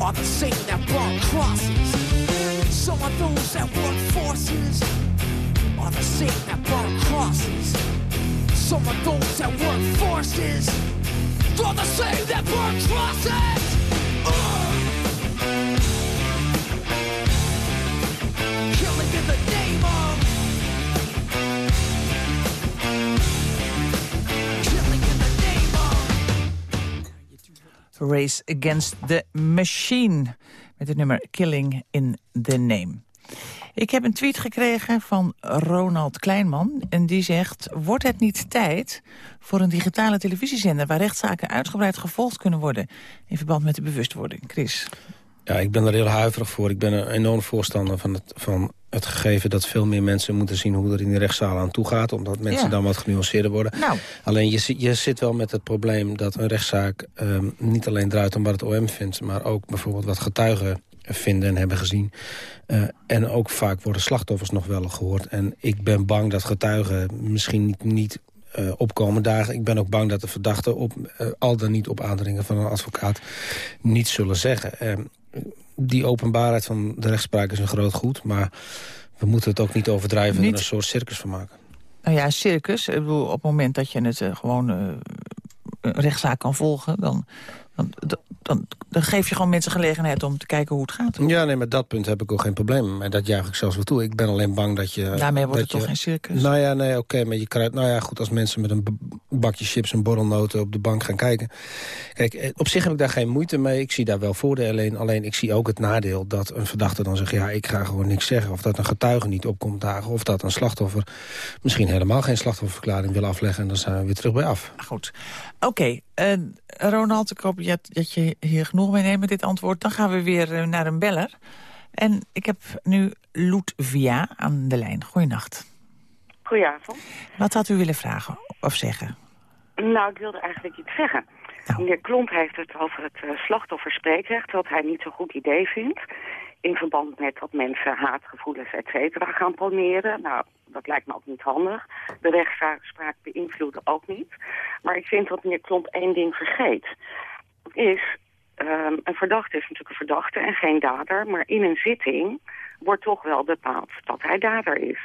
are the same that burn crosses. Some of those that work forces are the same that burn crosses. Some of those that work forces are the same that burn crosses. Race Against the Machine. Met het nummer Killing in the Name. Ik heb een tweet gekregen van Ronald Kleinman. En die zegt, wordt het niet tijd voor een digitale televisiezender... waar rechtszaken uitgebreid gevolgd kunnen worden... in verband met de bewustwording? Chris? Ja, ik ben er heel huiverig voor. Ik ben een enorm voorstander van het, van het gegeven dat veel meer mensen moeten zien hoe er in de rechtszaal aan toe gaat. Omdat mensen Ja. dan wat genuanceerder worden. Nou. Alleen je, je zit wel met het probleem dat een rechtszaak ehm, niet alleen draait om wat het OM vindt. Maar ook bijvoorbeeld wat getuigen vinden en hebben gezien. Eh, en ook vaak worden slachtoffers nog wel gehoord. En ik ben bang dat getuigen misschien niet, niet eh, opkomen dagen. Ik ben ook bang dat de verdachten op, eh, al dan niet op aandringen van een advocaat niets zullen zeggen. Die openbaarheid van de rechtspraak is een groot goed, maar we moeten het ook niet overdrijven en er een soort circus van maken. Nou ja, circus. Ik bedoel, op het moment dat je het eh, gewoon een rechtszaak kan volgen... Dan, dan, dan, dan geef je gewoon mensen gelegenheid om te kijken hoe het gaat. Ja, nee, met dat punt heb ik ook geen probleem. En dat juich ik zelfs wel toe. Ik ben alleen bang dat je... Daarmee wordt het toch geen circus? Nou ja, nee, oké, maar je krijgt... Nou ja, goed, als mensen met een bakje chips en borrelnoten op de bank gaan kijken. Kijk, eh, op zich heb ik daar geen moeite mee. Ik zie daar wel voordelen alleen. Alleen ik zie ook het nadeel dat een verdachte dan zegt... ja, ik ga gewoon niks zeggen. Of dat een getuige niet opkomt dagen. Of dat een slachtoffer misschien helemaal geen slachtofferverklaring wil afleggen. En dan zijn we weer terug bij af. Goed. Oké, eh, Ronald, ik hoop dat, je hier genoeg mee neemt met dit antwoord. Dan gaan we weer eh, naar een beller. En ik heb nu Ludvia aan de lijn. Goeienacht. Goedenavond. Wat had u willen vragen of zeggen? Nou, ik wilde eigenlijk iets zeggen. Meneer Klomp heeft het over het uh, slachtofferspreekrecht... wat hij niet zo'n goed idee vindt... in verband met dat mensen haatgevoelens, et cetera, gaan poneren. Nou, dat lijkt me ook niet handig. De rechtspraak beïnvloeden ook niet. Maar ik vind dat meneer Klomp één ding vergeet. Is, um, een verdachte is natuurlijk een verdachte en geen dader... maar in een zitting wordt toch wel bepaald dat hij dader is.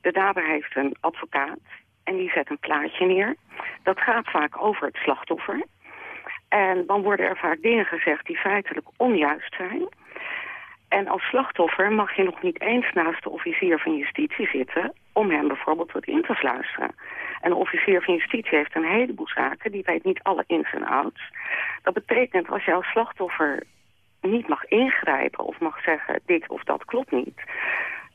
De dader heeft een advocaat en die zet een plaatje neer. Dat gaat vaak over het slachtoffer. En dan worden er vaak dingen gezegd die feitelijk onjuist zijn. En als slachtoffer mag je nog niet eens naast de officier van justitie zitten... om hem bijvoorbeeld wat in te fluisteren. En de officier van justitie heeft een heleboel zaken... die weet niet alle ins en outs. Dat betekent als je als slachtoffer niet mag ingrijpen... of mag zeggen dit of dat klopt niet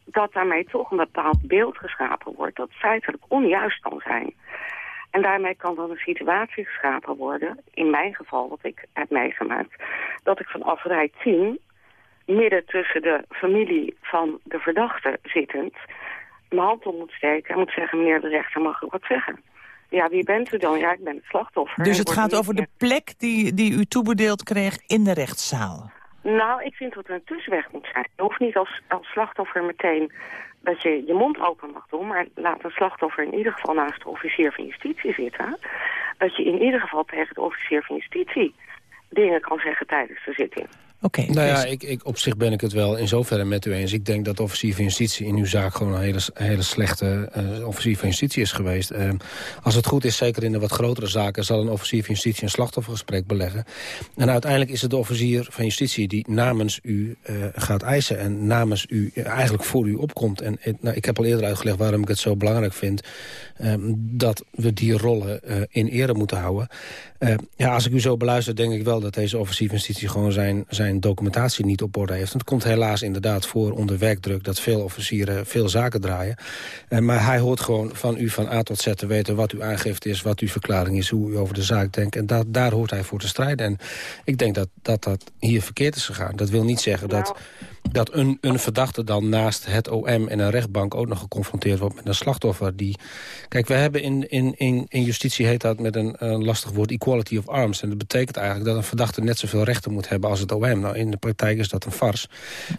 dat daarmee toch een bepaald beeld geschapen wordt... dat feitelijk onjuist kan zijn. En daarmee kan dan een situatie geschapen worden, in mijn geval wat ik heb meegemaakt... dat ik vanaf rij 10, midden tussen de familie van de verdachte zittend... mijn hand op moet steken en moet zeggen, meneer de rechter mag u wat zeggen. Ja, wie bent u dan? Ja, ik ben het slachtoffer. Dus het gaat over de plek die, die u toebedeeld kreeg in de rechtszaal? Nou, ik vind dat er een tussenweg moet zijn. Je hoeft niet als, als slachtoffer meteen dat je je mond open mag doen... maar laat een slachtoffer in ieder geval naast de officier van justitie zitten. Dat je in ieder geval tegen de officier van justitie dingen kan zeggen tijdens de zitting. Oké. nou ja, ik, ik, op zich ben ik het wel in zoverre met u eens. Ik denk dat de officier van justitie in uw zaak gewoon een hele, hele slechte uh, officier van justitie is geweest. Uh, als het goed is, zeker in de wat grotere zaken, zal een officier van justitie een slachtoffergesprek beleggen. En uiteindelijk is het de officier van justitie die namens u uh, gaat eisen en namens u eigenlijk voor u opkomt. En nou, ik heb al eerder uitgelegd waarom ik het zo belangrijk vind ehm, dat we die rollen in ere moeten houden. ja, als ik u zo beluister, denk ik wel dat deze justitie gewoon zijn, zijn documentatie niet op orde heeft. het komt helaas inderdaad voor onder werkdruk... dat veel officieren veel zaken draaien. Uh, maar hij hoort gewoon van u van A tot Z te weten... wat uw aangifte is, wat uw verklaring is, hoe u over de zaak denkt. En dat, daar hoort hij voor te strijden. En ik denk dat, dat dat hier verkeerd is gegaan. Dat wil niet zeggen dat nou, dat een, een verdachte dan naast het OM en een rechtbank... ook nog geconfronteerd wordt met een slachtoffer. Die... Kijk, we hebben in, in, in, in justitie heet dat met een, een lastig woord... equality of arms. En dat betekent eigenlijk dat een verdachte net zoveel rechten moet hebben als het OM. Nou, in de praktijk is dat een fars.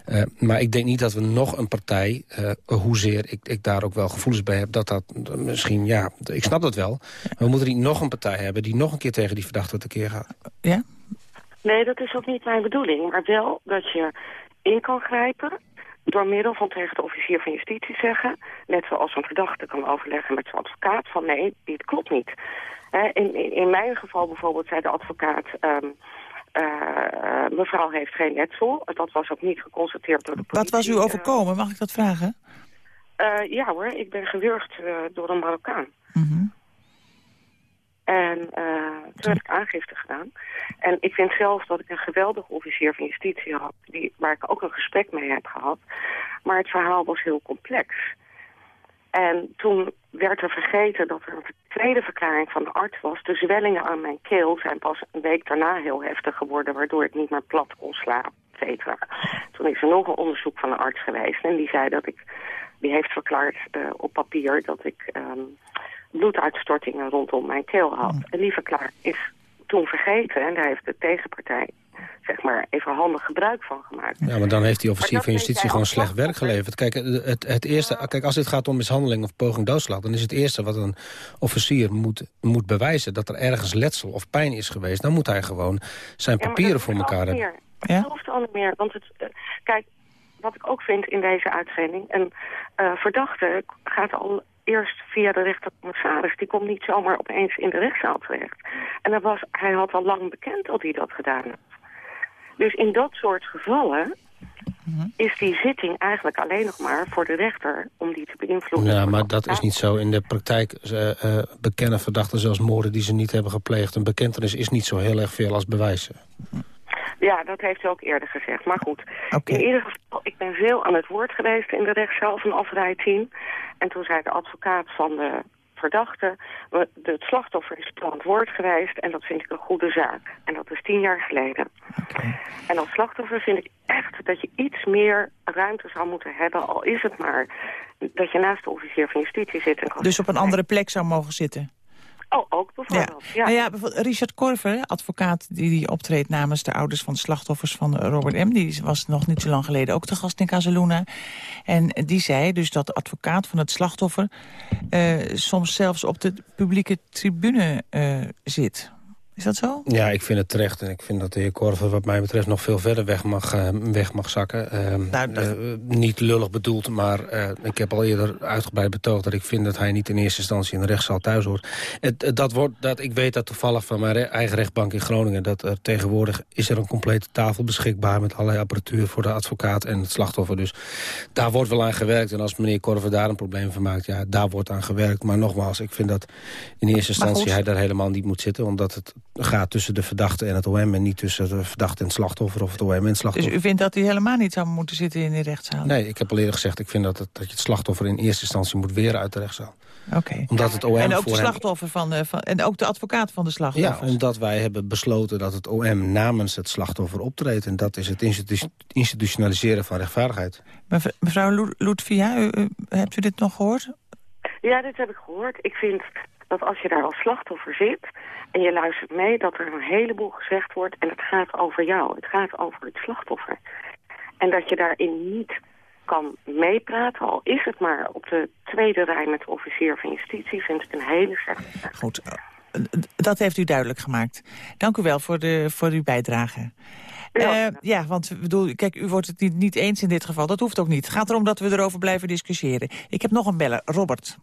Uh, maar ik denk niet dat we nog een partij, uh, hoezeer ik, ik daar ook wel gevoelens bij heb... dat dat misschien, ja, ik snap dat wel. We moeten niet nog een partij hebben die nog een keer tegen die verdachte tekeer gaat. Ja? Nee, dat is ook niet mijn bedoeling. Maar wel dat je in kan grijpen door middel van tegen de officier van justitie zeggen... net zoals een verdachte kan overleggen met zijn advocaat... van nee, dit klopt niet. in, in, in, mijn geval bijvoorbeeld zei de advocaat... Um, uh, mevrouw heeft geen letsel. Dat was ook niet geconstateerd door de politie. Wat was u overkomen? Mag ik dat vragen? Uh, ja hoor, ik ben gewurgd door een Marokkaan. Mm en uh, toen heb ik aangifte gedaan. En ik vind zelf dat ik een geweldige officier van justitie had... Die, waar ik ook een gesprek mee heb gehad. Maar het verhaal was heel complex. En toen werd er vergeten dat er een tweede verklaring van de arts was. De zwellingen aan mijn keel zijn pas een week daarna heel heftig geworden... waardoor ik niet meer plat kon slapen, et cetera. Toen is er nog een onderzoek van de arts geweest. En die zei dat ik... Die heeft verklaard uh, op papier dat ik... Um, bloeduitstortingen rondom mijn keel had. En die verklaar is toen vergeten en daar heeft de tegenpartij zeg maar even handig gebruik van gemaakt. Ja, maar dan heeft die officier van justitie gewoon slecht werk geleverd. Kijk, het, het eerste, kijk, als dit gaat om mishandeling of poging doodslag... dan is het eerste wat een officier moet, moet bewijzen... dat er ergens letsel of pijn is geweest. Dan moet hij gewoon zijn papieren voor elkaar hebben. Ja? Dat hoeft al niet meer. Want het, uh, kijk, wat ik ook vind in deze uitzending... een uh, verdachte gaat al eerst via de rechtercommissaris. Die komt niet zomaar opeens in de rechtszaal terecht. En dat was, hij had al lang bekend dat hij dat gedaan had. Dus in dat soort gevallen mhm. is die zitting eigenlijk alleen nog maar voor de rechter om die te beïnvloeden. Ja, maar dat is niet zo. In de praktijk uh, uh, bekennen verdachten zelfs moorden die ze niet hebben gepleegd. Een bekentenis is niet zo heel erg veel als bewijzen. Ja, dat heeft ze ook eerder gezegd. Maar goed, in ieder geval, ik ben veel aan het woord geweest in de rechtszaal van rij 10. En toen zei de advocaat van de verdachte, het slachtoffer is aan het woord geweest en dat vind ik een goede zaak. En dat is tien jaar geleden. En als slachtoffer vind ik echt dat je iets meer ruimte zou moeten hebben, al is het maar dat je naast de officier van justitie zit. En dus op een andere plek zou mogen zitten? Oh, ook bijvoorbeeld. Ja. Ja. Nou ja, Richard Korver, advocaat die, die optreedt namens de ouders van de slachtoffers van Robert M. Die was nog niet zo lang geleden ook te gast in Casaluna. En die zei dus dat de advocaat van het slachtoffer uh, soms zelfs op de publieke tribune uh, zit. Is dat zo? Ja, ik vind het terecht. En ik vind dat de heer Korver wat mij betreft nog veel verder weg mag, uh, weg mag zakken. Uh, nou, uh, niet lullig bedoeld, maar ik heb al eerder uitgebreid betoogd... dat ik vind dat hij niet in eerste instantie in de rechtszaal thuis hoort. Het, dat wordt, dat, ik weet dat toevallig van mijn eigen rechtbank in Groningen... dat er tegenwoordig is er een complete tafel beschikbaar... met allerlei apparatuur voor de advocaat en het slachtoffer. Dus daar wordt wel aan gewerkt. En als meneer Korver daar een probleem van maakt, ja, daar wordt aan gewerkt. Maar nogmaals, ik vind dat in eerste instantie hij daar helemaal niet moet zitten... omdat het gaat tussen de verdachte en het OM... en niet tussen de verdachte en het slachtoffer of het OM en het slachtoffer. Dus u vindt dat hij helemaal niet zou moeten zitten in de rechtszaal? Nee, ik heb al eerder gezegd... ik vind dat, het, dat je het slachtoffer in eerste instantie moet weren uit de rechtszaal. Oké. Omdat het OM en ook de slachtoffer van, de, van, en ook de advocaat van de slachtoffer. Ja, omdat wij hebben besloten dat het OM namens het slachtoffer optreedt. En dat is het institutionaliseren van rechtvaardigheid. Mevrouw Ludvia, hebt u dit nog gehoord? Ja, dit heb ik gehoord. Ik vind dat als je daar als slachtoffer zit en je luistert mee... dat er een heleboel gezegd wordt en het gaat over jou. Het gaat over het slachtoffer. En dat je daarin niet kan meepraten, al is het maar op de tweede rij met de officier van justitie, vind ik een hele slechte zaak. Goed, eh, dat heeft u duidelijk gemaakt. Dank u wel voor, de, voor uw bijdrage. Ja, uh, ja want bedoel, kijk, u wordt het niet, niet eens in dit geval. Dat hoeft ook niet. Het gaat erom dat we erover blijven discussiëren. Ik heb nog een beller, Robert.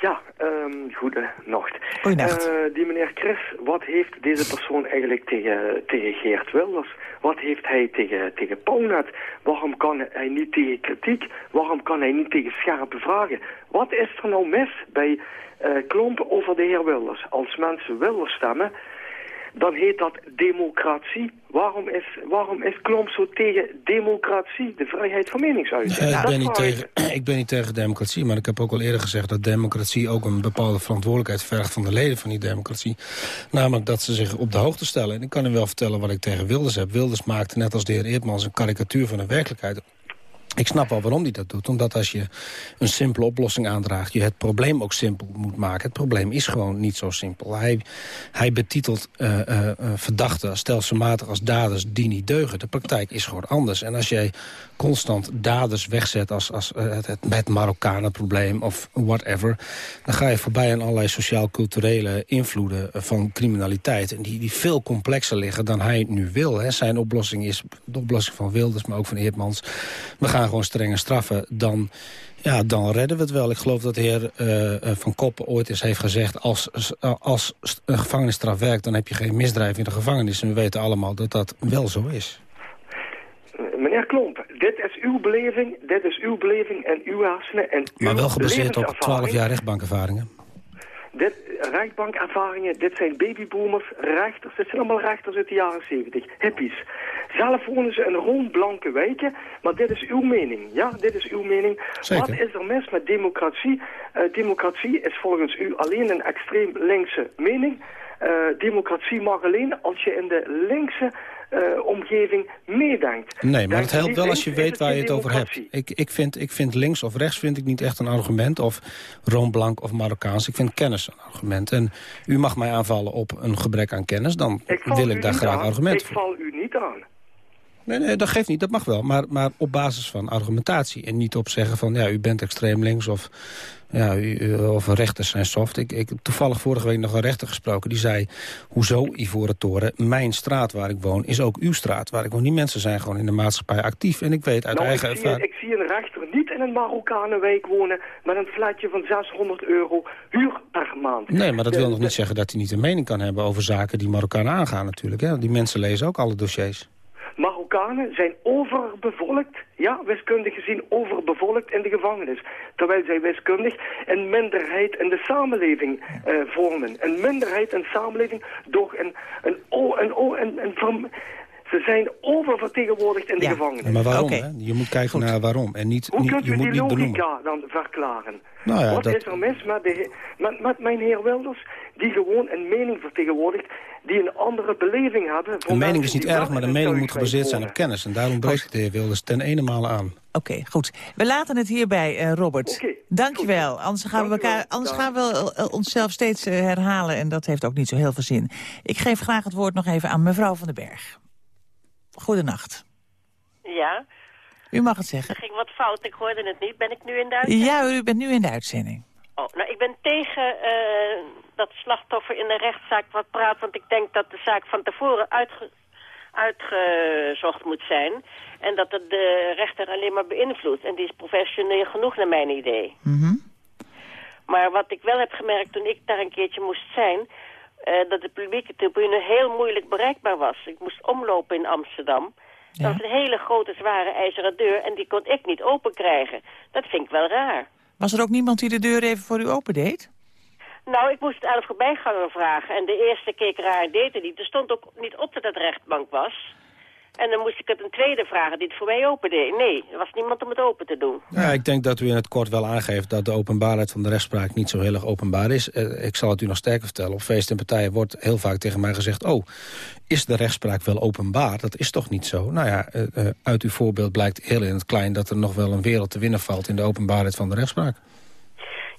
Ja, um, goedenacht. Goedenacht. Uh, die meneer Chris, wat heeft deze persoon eigenlijk tegen, tegen Geert Wilders? Wat heeft hij tegen, tegen Pauwnet? Waarom kan hij niet tegen kritiek? Waarom kan hij niet tegen scherpe vragen? Wat is er nou mis bij uh, klompen over de heer Wilders? Als mensen Wilders stemmen, dan heet dat democratie. Waarom is, waarom is Klomp zo tegen democratie, de vrijheid van meningsuiting? Uh, ik, ben niet tegen, ik ben niet tegen democratie, maar ik heb ook al eerder gezegd... dat democratie ook een bepaalde verantwoordelijkheid vergt van de leden van die democratie. Namelijk dat ze zich op de hoogte stellen. En ik kan u wel vertellen wat ik tegen Wilders heb. Wilders maakte net als de heer Eertmans een karikatuur van de werkelijkheid ik snap wel waarom hij dat doet. Omdat als je een simpele oplossing aandraagt... je het probleem ook simpel moet maken. Het probleem is gewoon niet zo simpel. Hij, hij betitelt uh, uh, verdachten stelselmatig als daders die niet deugen. De praktijk is gewoon anders. En als jij constant daders wegzet als, als het, het, het Marokkanenprobleem of whatever... dan ga je voorbij aan allerlei sociaal-culturele invloeden van criminaliteit... En die, die veel complexer liggen dan hij nu wil. Hè. Zijn oplossing is de oplossing van Wilders, maar ook van Eertmans. We gaan gewoon strenge straffen, dan, ja, dan redden we het wel. Ik geloof dat de heer uh, Van Koppen ooit eens heeft gezegd... Als, als een gevangenisstraf werkt, dan heb je geen misdrijf in de gevangenis. En we weten allemaal dat dat wel zo is. Eh, meneer Klomp, dit is uw beleving, dit is uw beleving en uw hersenen en uw Maar wel gebaseerd op 12 jaar rechtbankervaringen. Dit, rechtbankervaringen, dit zijn babyboomers, rechters, dit zijn allemaal rechters uit de jaren 70, hippies. Zelf wonen ze in rond blanke wijken, maar dit is uw mening. Ja, dit is uw mening. Wat is er mis met democratie? Uh, democratie is volgens u alleen een extreem linkse mening. Uh, democratie mag alleen als je in de linkse omgeving meedenkt. Nee, maar het helpt wel als je weet waar je het over hebt. Ik, ik, vind, ik vind links of rechts vind ik niet echt een argument. Of roomblank of Marokkaans. Ik vind kennis een argument. En u mag mij aanvallen op een gebrek aan kennis. Dan wil ik daar graag argument voor. Ik val u niet aan. Nee, nee, dat geeft niet, dat mag wel. Maar, maar op basis van argumentatie. En niet op zeggen van, ja, u bent extreem links of, ja, u, of rechters zijn soft. Ik, ik toevallig vorige week nog een rechter gesproken. Die zei, hoezo Ivoren Toren? Mijn straat waar ik woon is ook uw straat waar ik woon. Die mensen zijn gewoon in de maatschappij actief. En ik weet uit nou, eigen ervaring... Ik zie een rechter niet in een Marokkanenwijk wonen... met een flatje van 600 euro huur per maand. Nee, maar dat wil nog niet zeggen dat hij niet een mening kan hebben... over zaken die Marokkanen aangaan natuurlijk. Hè? Die mensen lezen ook alle dossiers. Marokkanen zijn overbevolkt, ja, wiskundig gezien overbevolkt in de gevangenis. Terwijl zij wiskundig een minderheid in de samenleving uh, vormen. Een minderheid in de samenleving door een, een, een, een, een, een ze zijn oververtegenwoordigd in de gevangenis. Maar waarom? Hè? Je moet kijken naar waarom. En niet, Hoe niet, kunt je u moet die logica dan verklaren? Nou ja, Wat dat... is er mis met, de, met, met mijn heer Wilders, die gewoon een mening vertegenwoordigt, die een andere beleving hebben? Een mening is niet erg, maar de mening moet gebaseerd zijn op kennis. En daarom breekt de heer Wilders ten ene male aan. Oké, goed. We laten het hierbij, uh, Robert. Okay, Dankjewel. Anders gaan we, elkaar, anders gaan we uh, onszelf steeds uh, herhalen en dat heeft ook niet zo heel veel zin. Ik geef graag het woord nog even aan mevrouw van den Berg. Goedenacht. Ja. U mag het zeggen. Er ging wat fout, ik hoorde het niet. Ben ik nu in de uitzending? Ja, u bent nu in de uitzending. Oh, nou, ik ben tegen uh, dat slachtoffer in de rechtszaak wat praat... want ik denk dat de zaak van tevoren uitge uitgezocht moet zijn... en dat het de rechter alleen maar beïnvloedt. En die is professioneel genoeg naar mijn idee. Mm Maar wat ik wel heb gemerkt toen ik daar een keertje moest zijn... Uh, dat de publieke tribune heel moeilijk bereikbaar was. Ik moest omlopen in Amsterdam. Ja. Dat was een hele grote, zware ijzeren deur en die kon ik niet open krijgen. Dat vind ik wel raar. Was er ook niemand die de deur even voor u opendeed? Nou, ik moest het aan de voorbijganger vragen. En de eerste keek raar deed het niet. Er stond ook niet op dat het rechtbank was. En dan moest ik het een tweede vragen die het voor mij opende. Nee, er was niemand om het open te doen. Ja, ik denk dat u in het kort wel aangeeft dat de openbaarheid van de rechtspraak niet zo heel erg openbaar is. Eh, ik zal het u nog sterker vertellen. Op feest en partijen wordt heel vaak tegen mij gezegd... oh, is de rechtspraak wel openbaar? Dat is toch niet zo? Nou ja, uh, uit uw voorbeeld blijkt heel in het klein... dat er nog wel een wereld te winnen valt in de openbaarheid van de rechtspraak.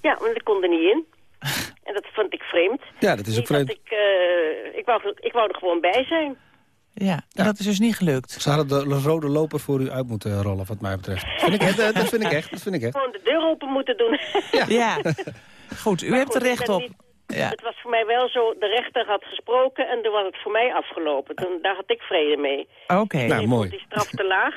Ja, want ik kon er niet in. En dat vond ik vreemd. Ja, dat is ook vreemd. Ik, uh, ik, wou, ik wou er gewoon bij zijn. Ja, ja, dat is dus niet gelukt. Ze hadden de rode loper voor u uit moeten rollen, wat mij betreft. Vind ik, dat, dat vind ik echt, dat vind ik echt. Gewoon de deur open moeten doen. Ja, ja. goed, u hebt er recht op. Ja. Het was voor mij wel zo, de rechter had gesproken en toen was het voor mij afgelopen. Toen, daar had ik vrede mee. Oké. Nou, mooi. Die straf te laag.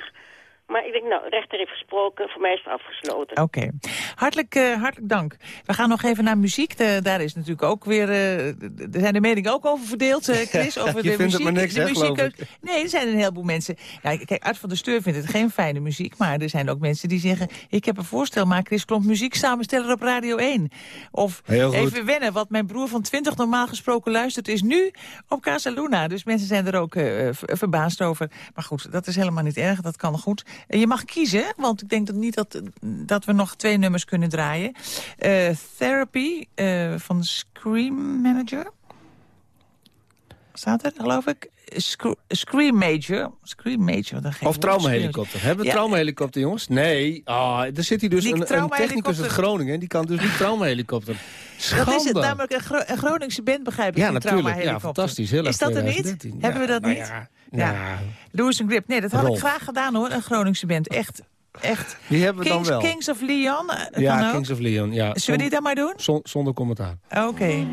Maar ik denk, nou, rechter heeft gesproken, voor mij is het afgesloten. Oké. Hartelijk, uh, hartelijk dank. We gaan nog even naar muziek. De, daar is natuurlijk ook weer, uh, er zijn de meningen ook over verdeeld, uh, Chris. Over je de vindt muziek, het maar niks, de muziek. Nee, er zijn een heleboel mensen. Ja, kijk, Art van der Steur vindt het geen fijne muziek, maar er zijn ook mensen die zeggen, ik heb een voorstel, maar Chris Klomp muziek samensteller op Radio 1. Of even wennen, wat mijn broer van 20 normaal gesproken luistert, is nu op Casa Luna. Dus mensen zijn er ook verbaasd over. Maar goed, dat is helemaal niet erg, dat kan goed. Je mag kiezen, want ik denk dat niet dat, dat we nog twee nummers kunnen draaien. Uh, Therapy uh, van Scream Manager. Staat er, geloof ik? Scream Major. Scream Major. Dan of traumahelikopter. Hebben we ja. traumahelikopter, jongens? Nee. Oh, er zit hier dus een, een technicus uit Groningen. Die kan dus niet traumahelikopter. Dat is het namelijk een, Gro een Groningse band, begrijp ik. Ja, natuurlijk. Ja, fantastisch. Heel is dat er niet? Hebben we dat nou niet? Ja, ja. Nou, Lewis Grip. Nee, dat had Rolf. ik graag gedaan hoor. Een Groningse band. Echt. Echt. Die hebben we Kings, dan wel. Kings of Leon. Uh, ja, Kings of Leon. Ja. Zullen we die dan maar doen? zonder commentaar. Oké. Okay.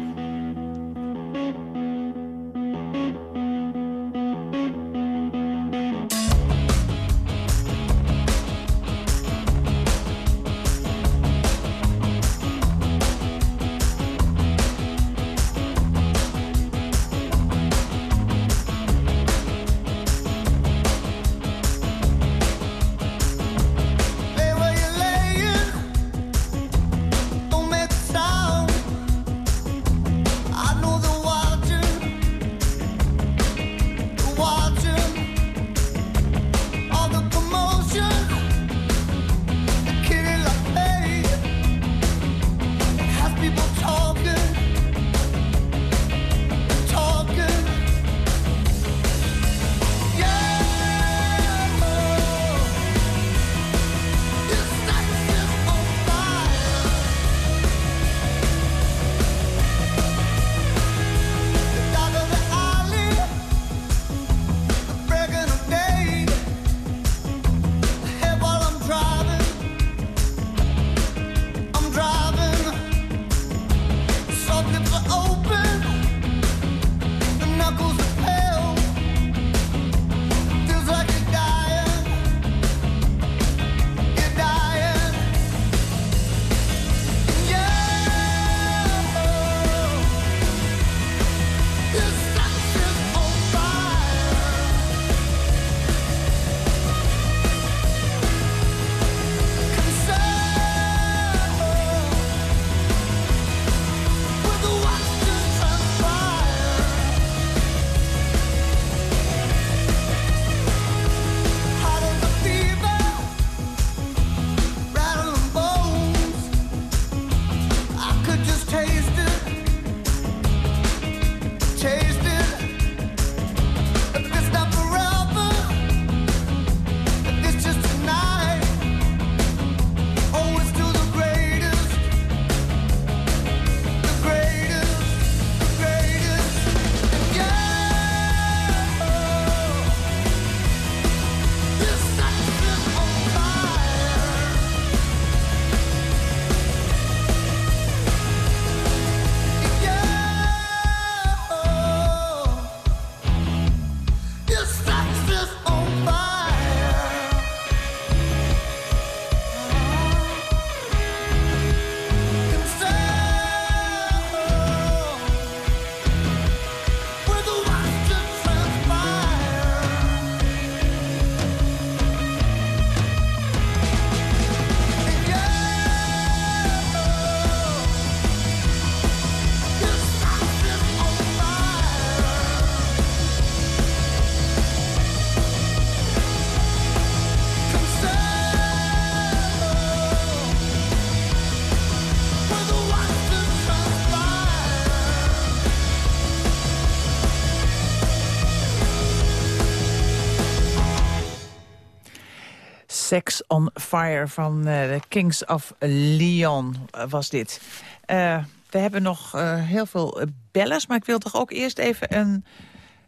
Sex on Fire van uh, de Kings of Leon uh, was dit. Uh, we hebben nog heel veel bellers, maar ik wil toch ook eerst even een,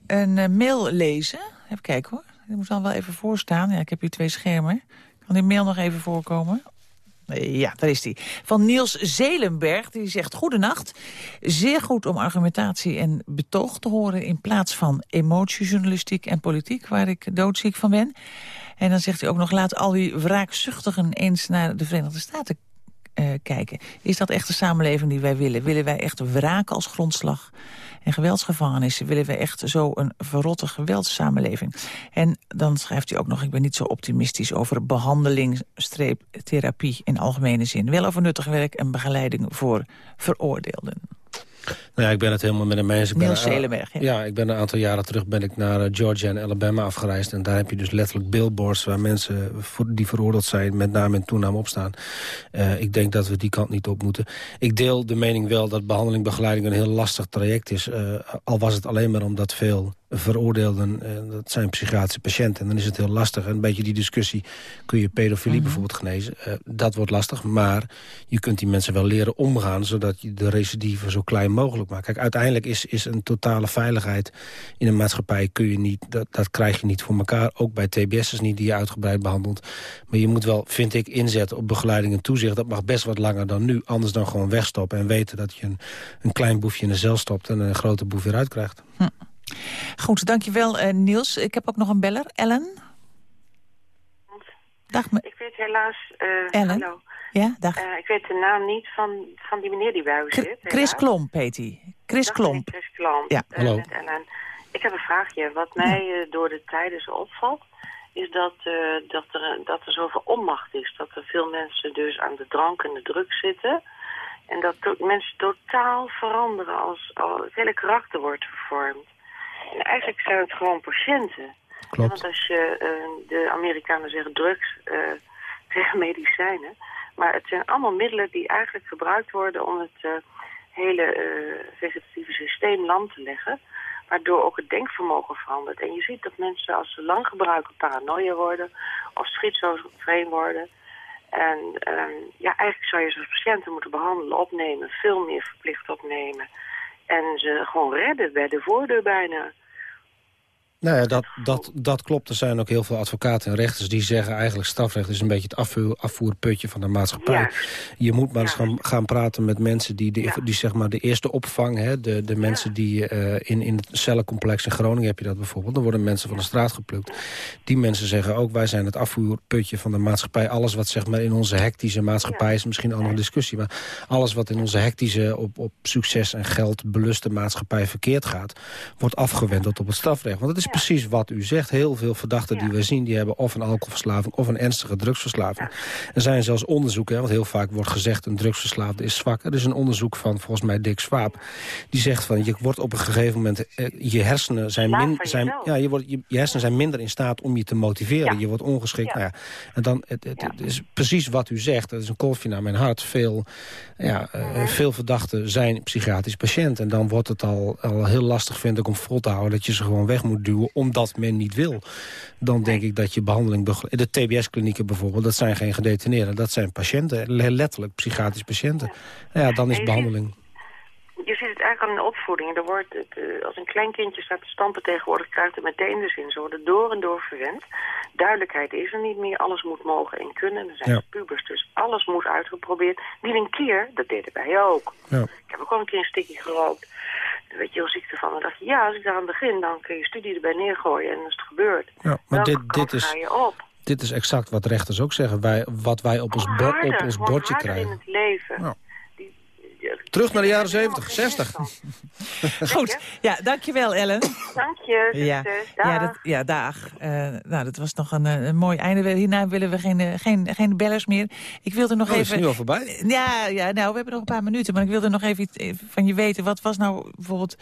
een mail lezen. Even kijken hoor. Die moet dan wel even voorstaan. Ja, ik heb hier twee schermen. Kan die mail nog even voorkomen? Ja, daar is die. Van Niels Zelenberg, die zegt... Goedenacht, zeer goed om argumentatie en betoog te horen... in plaats van emotiejournalistiek en politiek, waar ik doodziek van ben. En dan zegt hij ook nog... laat al die wraakzuchtigen eens naar de Verenigde Staten uh, kijken. Is dat echt de samenleving die wij willen? Willen wij echt wraak als grondslag? En geweldsgevangenissen willen we echt zo een verrotte geweldssamenleving. En dan schrijft hij ook nog, ik ben niet zo optimistisch over behandeling-therapie in algemene zin. Wel over nuttig werk en begeleiding voor veroordeelden. Nou ja, ik ben het helemaal met hem eens. Ik Niels Zelenberg, ja. ja. ik ben een aantal jaren terug ben ik naar eh, Georgia en Alabama afgereisd. En daar heb je dus letterlijk billboards waar mensen die veroordeeld zijn... met naam en toenaam opstaan. Uh, ik denk dat we die kant niet op moeten. Ik deel de mening wel dat behandeling, begeleiding een heel lastig traject is. Uh, al was het alleen maar omdat veel veroordeelden, eh, dat zijn psychiatrische patiënten. En dan is het heel lastig. En een beetje die discussie, kun je pedofilie mhm. bijvoorbeeld genezen? Uh, dat wordt lastig, maar je kunt die mensen wel leren omgaan... zodat je de recidive zo klein mogelijk maakt. Kijk, uiteindelijk is, is een totale veiligheid in een maatschappij... Kun je niet, dat, dat krijg je niet voor elkaar. Ook bij TBS'ers niet, die je uitgebreid behandelt. Maar je moet wel, vind ik, inzetten op begeleiding en toezicht. Dat mag best wat langer dan nu. Anders dan gewoon wegstoppen en weten dat je een, een klein boefje in de cel stopt... en een grote boef weer uitkrijgt. Hm. Goed, dankjewel uh, Niels. Ik heb ook nog een beller. Ellen? Dag. Me ik weet helaas... Uh, Ellen? Hallo. Ja, dag. Uh, ik weet de naam niet van, van die meneer die bij u zit. Chris Klomp heet hij. Chris Klomp. Chris Klomp. Ja, hallo. Met Ellen. Ik heb een vraagje. Wat mij door de tijden zo opvalt is dat, uh, dat, er, dat er zoveel onmacht is. Dat er veel mensen dus aan de drank en de drugs zitten. En dat mensen totaal veranderen als, als het hele karakter wordt vervormd. En eigenlijk zijn het gewoon patiënten. Klopt. Want als je, uh, de Amerikanen zeggen drugs uh, tegen medicijnen. Maar het zijn allemaal middelen die eigenlijk gebruikt worden om het uh, hele vegetatieve systeem lam te leggen. Waardoor ook het denkvermogen verandert. En je ziet dat mensen als ze lang gebruiken paranoia worden of schizofreen worden. En um, ja, eigenlijk zou je ze als patiënten moeten behandelen, opnemen, veel meer verplicht opnemen. En ze gewoon redden bij de voordeur bijna. Nou ja, dat, dat, dat klopt. Er zijn ook heel veel advocaten en rechters die zeggen... eigenlijk strafrecht is een beetje het afvoer, afvoerputje van de maatschappij. Je moet maar eens gaan, gaan praten met mensen die, de, die zeg maar de eerste opvang... Hè, de, de mensen die uh, in, in het cellencomplex in Groningen heb je dat bijvoorbeeld... dan worden mensen van de straat geplukt. Die mensen zeggen ook, wij zijn het afvoerputje van de maatschappij. Alles wat zeg maar in onze hectische maatschappij is misschien een andere discussie... maar alles wat in onze hectische, op, op succes en geld beluste maatschappij verkeerd gaat... wordt afgewendeld op het strafrecht. Want het is precies wat u zegt. Heel veel verdachten die we zien, die hebben of een alcoholverslaving... of een ernstige drugsverslaving. Er zijn zelfs onderzoeken, want heel vaak wordt gezegd... een drugsverslaafde is zwak. Er is een onderzoek van, volgens mij, Dick Swaap. Die zegt van, je wordt op een gegeven moment... Eh, je hersenen zijn, min, zijn, ja, je, wordt, je, hersenen zijn minder in staat om je te motiveren. Je wordt ongeschikt. Nou ja. En dan, het, het, het, is precies wat u zegt. Dat is een kolfje naar mijn hart. Veel, ja, uh, veel verdachten zijn psychiatrisch patiënt. En dan wordt het al, al heel lastig, vind ik, om vol te houden... dat je ze gewoon weg moet duwen omdat men niet wil... dan denk ik dat je behandeling... De TBS-klinieken bijvoorbeeld, dat zijn geen gedetineerden. Dat zijn patiënten, letterlijk psychiatrische patiënten. Ja, dan is behandeling je ziet het eigenlijk aan de opvoeding. Er wordt, uh, als een klein kindje staat te stampen tegenwoordig, krijgt het meteen de zin. Ze worden door en door verwend. Duidelijkheid is er niet meer. Alles moet mogen en kunnen. Er zijn pubers, dus alles moet uitgeprobeerd. Niet een keer, dat deden wij ook. Ja. Ik heb ook al een keer een stikje gerookt. Weet je heel ziek ervan. Dan dacht je, ja, als ik daar aan begin, dan kun je studie erbij neergooien. En dat is het gebeurd. Ja, maar dit, dit is... Dit is exact wat rechters ook zeggen. Wij, wat wij op ons, op ons bordje krijgen. in het leven. Ja. Terug naar de jaren 70, 60. Goed, ja, dankjewel Ellen. Dank je. Ja, ja, dat, ja dag. Uh, nou, dat was nog een, eh, een mooi einde. Hierna willen we geen, eh, geen, geen bellers meer. Ik wilde nog oh, even... is nu al voorbij? Ja, ja, nou, we hebben nog een paar minuten. Maar ik wilde nog even iets van je weten. Wat was nou bijvoorbeeld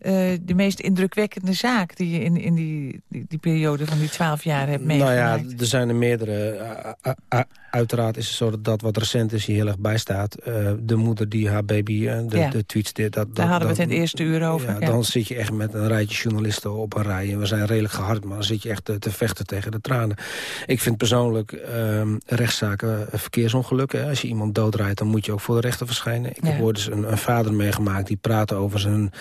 uh, de meest indrukwekkende zaak... die je in, in die, die, die periode van die twaalf jaar hebt meegemaakt? Nou ja, er zijn er meerdere. Uiteraard is het zo dat dat wat recent is hier heel erg bijstaat. Uh, de moeder die haar baby, uh, de, de tweets... Dat, dat, Daar hadden we het in het eerste uur over. Ja, Dan zit je echt met een rijtje journalisten op een rij. En we zijn redelijk gehard, maar dan zit je echt te, te vechten tegen de tranen. Ik vind persoonlijk uh, rechtszaken verkeersongelukken. Als je iemand doodrijdt, dan moet je ook voor de rechter verschijnen. Ik heb ooit eens een, een, vader meegemaakt die praatte over zijn,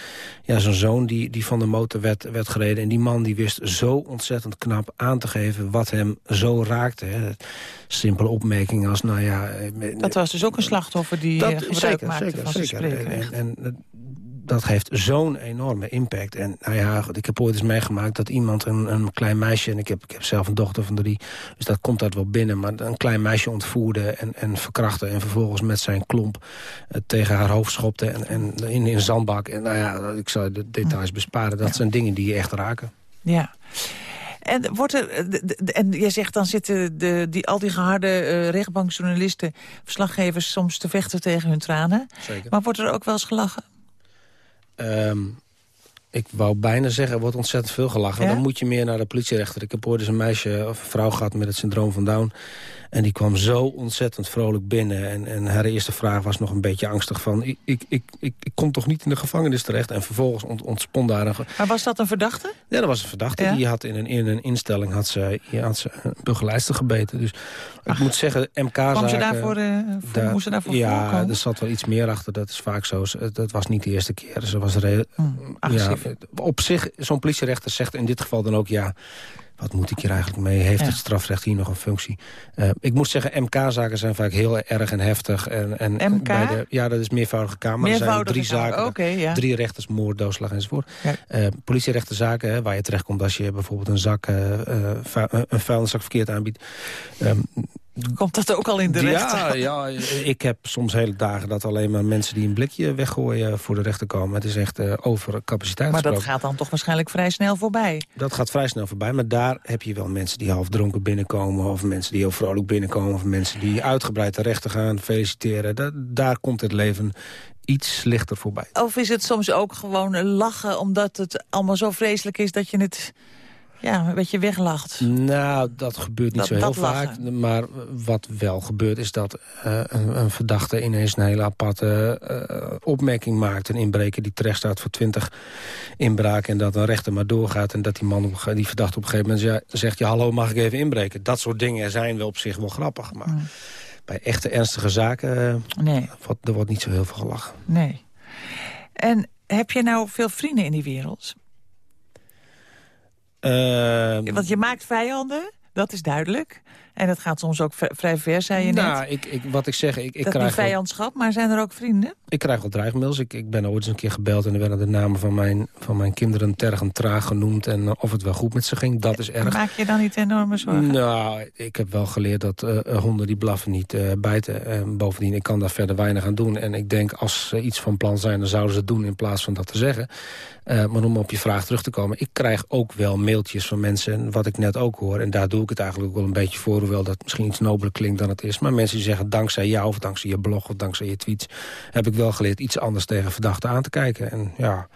ja, zijn zoon... Die, die van de motor werd, werd gereden. En die man die wist zo ontzettend knap aan te geven wat hem zo raakte. Hè. Simpele opmerkingen als, nou ja... Eh, dat was dus ook een slachtoffer die dat, gebruik zeker, maakte zeker, van zeker. En, en, dat heeft zo'n enorme impact. En nou ja, ik heb ooit eens meegemaakt dat iemand, een, een klein meisje... en ik heb, ik heb zelf een dochter van drie, dus dat komt dat wel binnen... maar een klein meisje ontvoerde en, en verkrachtte... en vervolgens met zijn klomp uh, tegen haar hoofd schopte en, en in, in een zandbak. En nou ja, ik zou de details besparen. Dat zijn dingen die je echt raken. Ja. En, wordt er, en jij zegt dan zitten de, die, al die geharde uh, rechtbankjournalisten... verslaggevers soms te vechten tegen hun tranen. Zeker. Maar wordt er ook wel eens gelachen? Um, ik wou bijna zeggen, er wordt ontzettend veel gelachen. Dan moet je meer naar de politierechter. Ik heb ooit eens een meisje of een vrouw gehad met het syndroom van Down. En die kwam zo ontzettend vrolijk binnen. En, en haar eerste vraag was nog een beetje angstig van... Ik, ik, ik, ik, kom toch niet in de gevangenis terecht? En vervolgens ont, ontspon daar een... Maar was dat een verdachte? Ja, dat was een verdachte. Die had in een, in een instelling had ze, had ze een begeleidster gebeten. Dus ik moet zeggen, MK-zaken... Kwam ze daarvoor, uh, voor, daar, moest ze daarvoor Ja, er zat wel iets meer achter. Dat is vaak zo. Dat was niet de eerste keer. Ze was hmm, ja, op zich, zo'n politierechter zegt in dit geval dan ook... ja wat moet ik hier eigenlijk mee? Heeft het strafrecht hier nog een functie? Uh, ik moet zeggen, MK-zaken zijn vaak heel erg en heftig. En, en MK? Bij de, ja, dat is meervoudige kamer. er zijn drie zaken, okay, ja. drie rechters, moord, doodslag enzovoort. Ja. Uh, politierechterzaken, hè, waar je terechtkomt als je bijvoorbeeld een zak, uh, een vuilniszak verkeerd aanbiedt. Um, Komt dat ook al in de rechter? Ja, ja, ik heb soms hele dagen dat alleen maar mensen die een blikje weggooien voor de rechter komen. Het is echt uh, over capaciteit Maar dat gaat dan toch waarschijnlijk vrij snel voorbij? Dat gaat vrij snel voorbij, maar daar heb je wel mensen die half dronken binnenkomen... of mensen die heel vrolijk binnenkomen, of mensen die uitgebreid de rechter gaan feliciteren. daar komt het leven iets lichter voorbij. Of is het soms ook gewoon lachen omdat het allemaal zo vreselijk is dat je het ja, een beetje weglacht. Nou, dat gebeurt niet zo heel vaak. Maar wat wel gebeurt is dat uh, een, een, verdachte ineens een hele aparte uh, opmerking maakt. Een inbreker die terecht staat voor 20 inbraken. En dat een rechter maar doorgaat. En dat die man, die verdachte op een gegeven moment zegt... ja, hallo, mag ik even inbreken? Dat soort dingen zijn wel op zich wel grappig. Maar mm. bij echte ernstige zaken uh, nee. er wordt niet zo heel veel gelachen. Nee. En heb je nou veel vrienden in die wereld? Uh, Want je maakt vijanden, dat is duidelijk. En dat gaat soms ook vrij ver, zei je nou, net. Ik, ik, wat ik zeg, ik, ik dat krijg... vijandschap, maar zijn er ook vrienden? Ik krijg wel dreigmails. Ik, ik ben ooit eens een keer gebeld... en er werden de namen van mijn, van mijn kinderen tergend traag genoemd... en uh, of het wel goed met ze ging, dat is erg. Maak je dan niet enorme zorgen? Nou, ik heb wel geleerd dat uh, honden die blaffen niet uh, bijten. bovendien, ik kan daar verder weinig aan doen. En ik denk, als ze iets van plan zijn, dan zouden ze het doen... in plaats van dat te zeggen. maar om op je vraag terug te komen... ik krijg ook wel mailtjes van mensen, wat ik net ook hoor... en daar doe ik het eigenlijk ook wel een beetje voor... hoewel dat misschien iets nobeler klinkt dan het is. Maar mensen die zeggen dankzij jou of dankzij je blog of dankzij je tweets... heb ik wel geleerd iets anders tegen verdachten aan te kijken. En ja,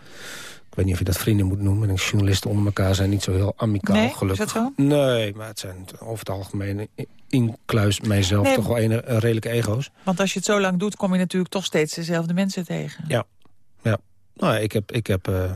ik weet niet of je dat vrienden moet noemen. En journalisten onder elkaar zijn niet zo heel amicaal nee, gelukkig. Is dat zo? Nee, maar het zijn over het algemeen inkluis mijzelf toch wel een, redelijke ego's. Want als je het zo lang doet, kom je natuurlijk toch steeds dezelfde mensen tegen. Ja, ja. Nou, ik heb... Ik heb uh,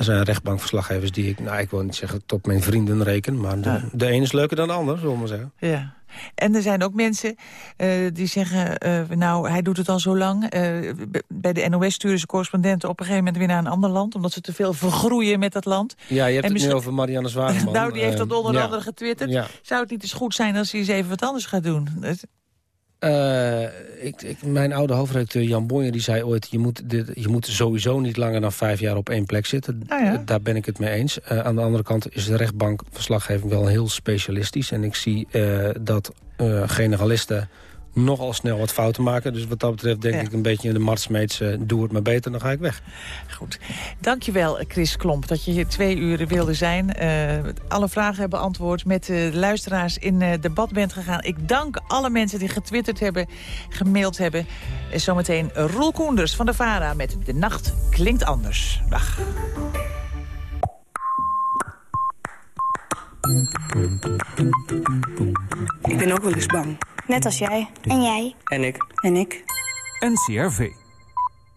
er zijn rechtbankverslaggevers die ik, nou ik wil niet zeggen tot mijn vrienden reken... maar de, de een is leuker dan de ander, zullen we maar zeggen. Ja. En er zijn ook mensen uh, die zeggen, uh, nou, hij doet het al zo lang. Uh, bij de NOS sturen ze correspondenten op een gegeven moment weer naar een ander land... omdat ze te veel vergroeien met dat land. Ja, je hebt en het nu over Marianne Zwageman. nou, die heeft dat onder andere getwitterd. Ja. Zou het niet eens goed zijn als hij eens even wat anders gaat doen? Uh, ik, ik, mijn oude hoofdredacteur Jan Bonje die zei ooit... Je moet, dit, je moet sowieso niet langer dan vijf jaar op één plek zitten. Ah, ja. Daar ben ik het mee eens. Uh, aan de andere kant is de rechtbankverslaggeving wel heel specialistisch. En ik zie uh, dat generalisten nogal snel wat fouten maken. Dus wat dat betreft denk ik een beetje in de marsmeets... Uh, doe het maar beter, dan ga ik weg. Goed. Dankjewel, Chris Klomp, dat je hier twee uur wilde zijn. Uh, alle vragen hebben beantwoord. Met de luisteraars in uh, debat bent gegaan. Ik dank alle mensen die getwitterd hebben, gemaild hebben. En zometeen Roel Koenders van de VARA met De Nacht Klinkt Anders. Dag. Ik ben ook wel eens bang. Net als jij. En jij. En ik. En ik. NCRV.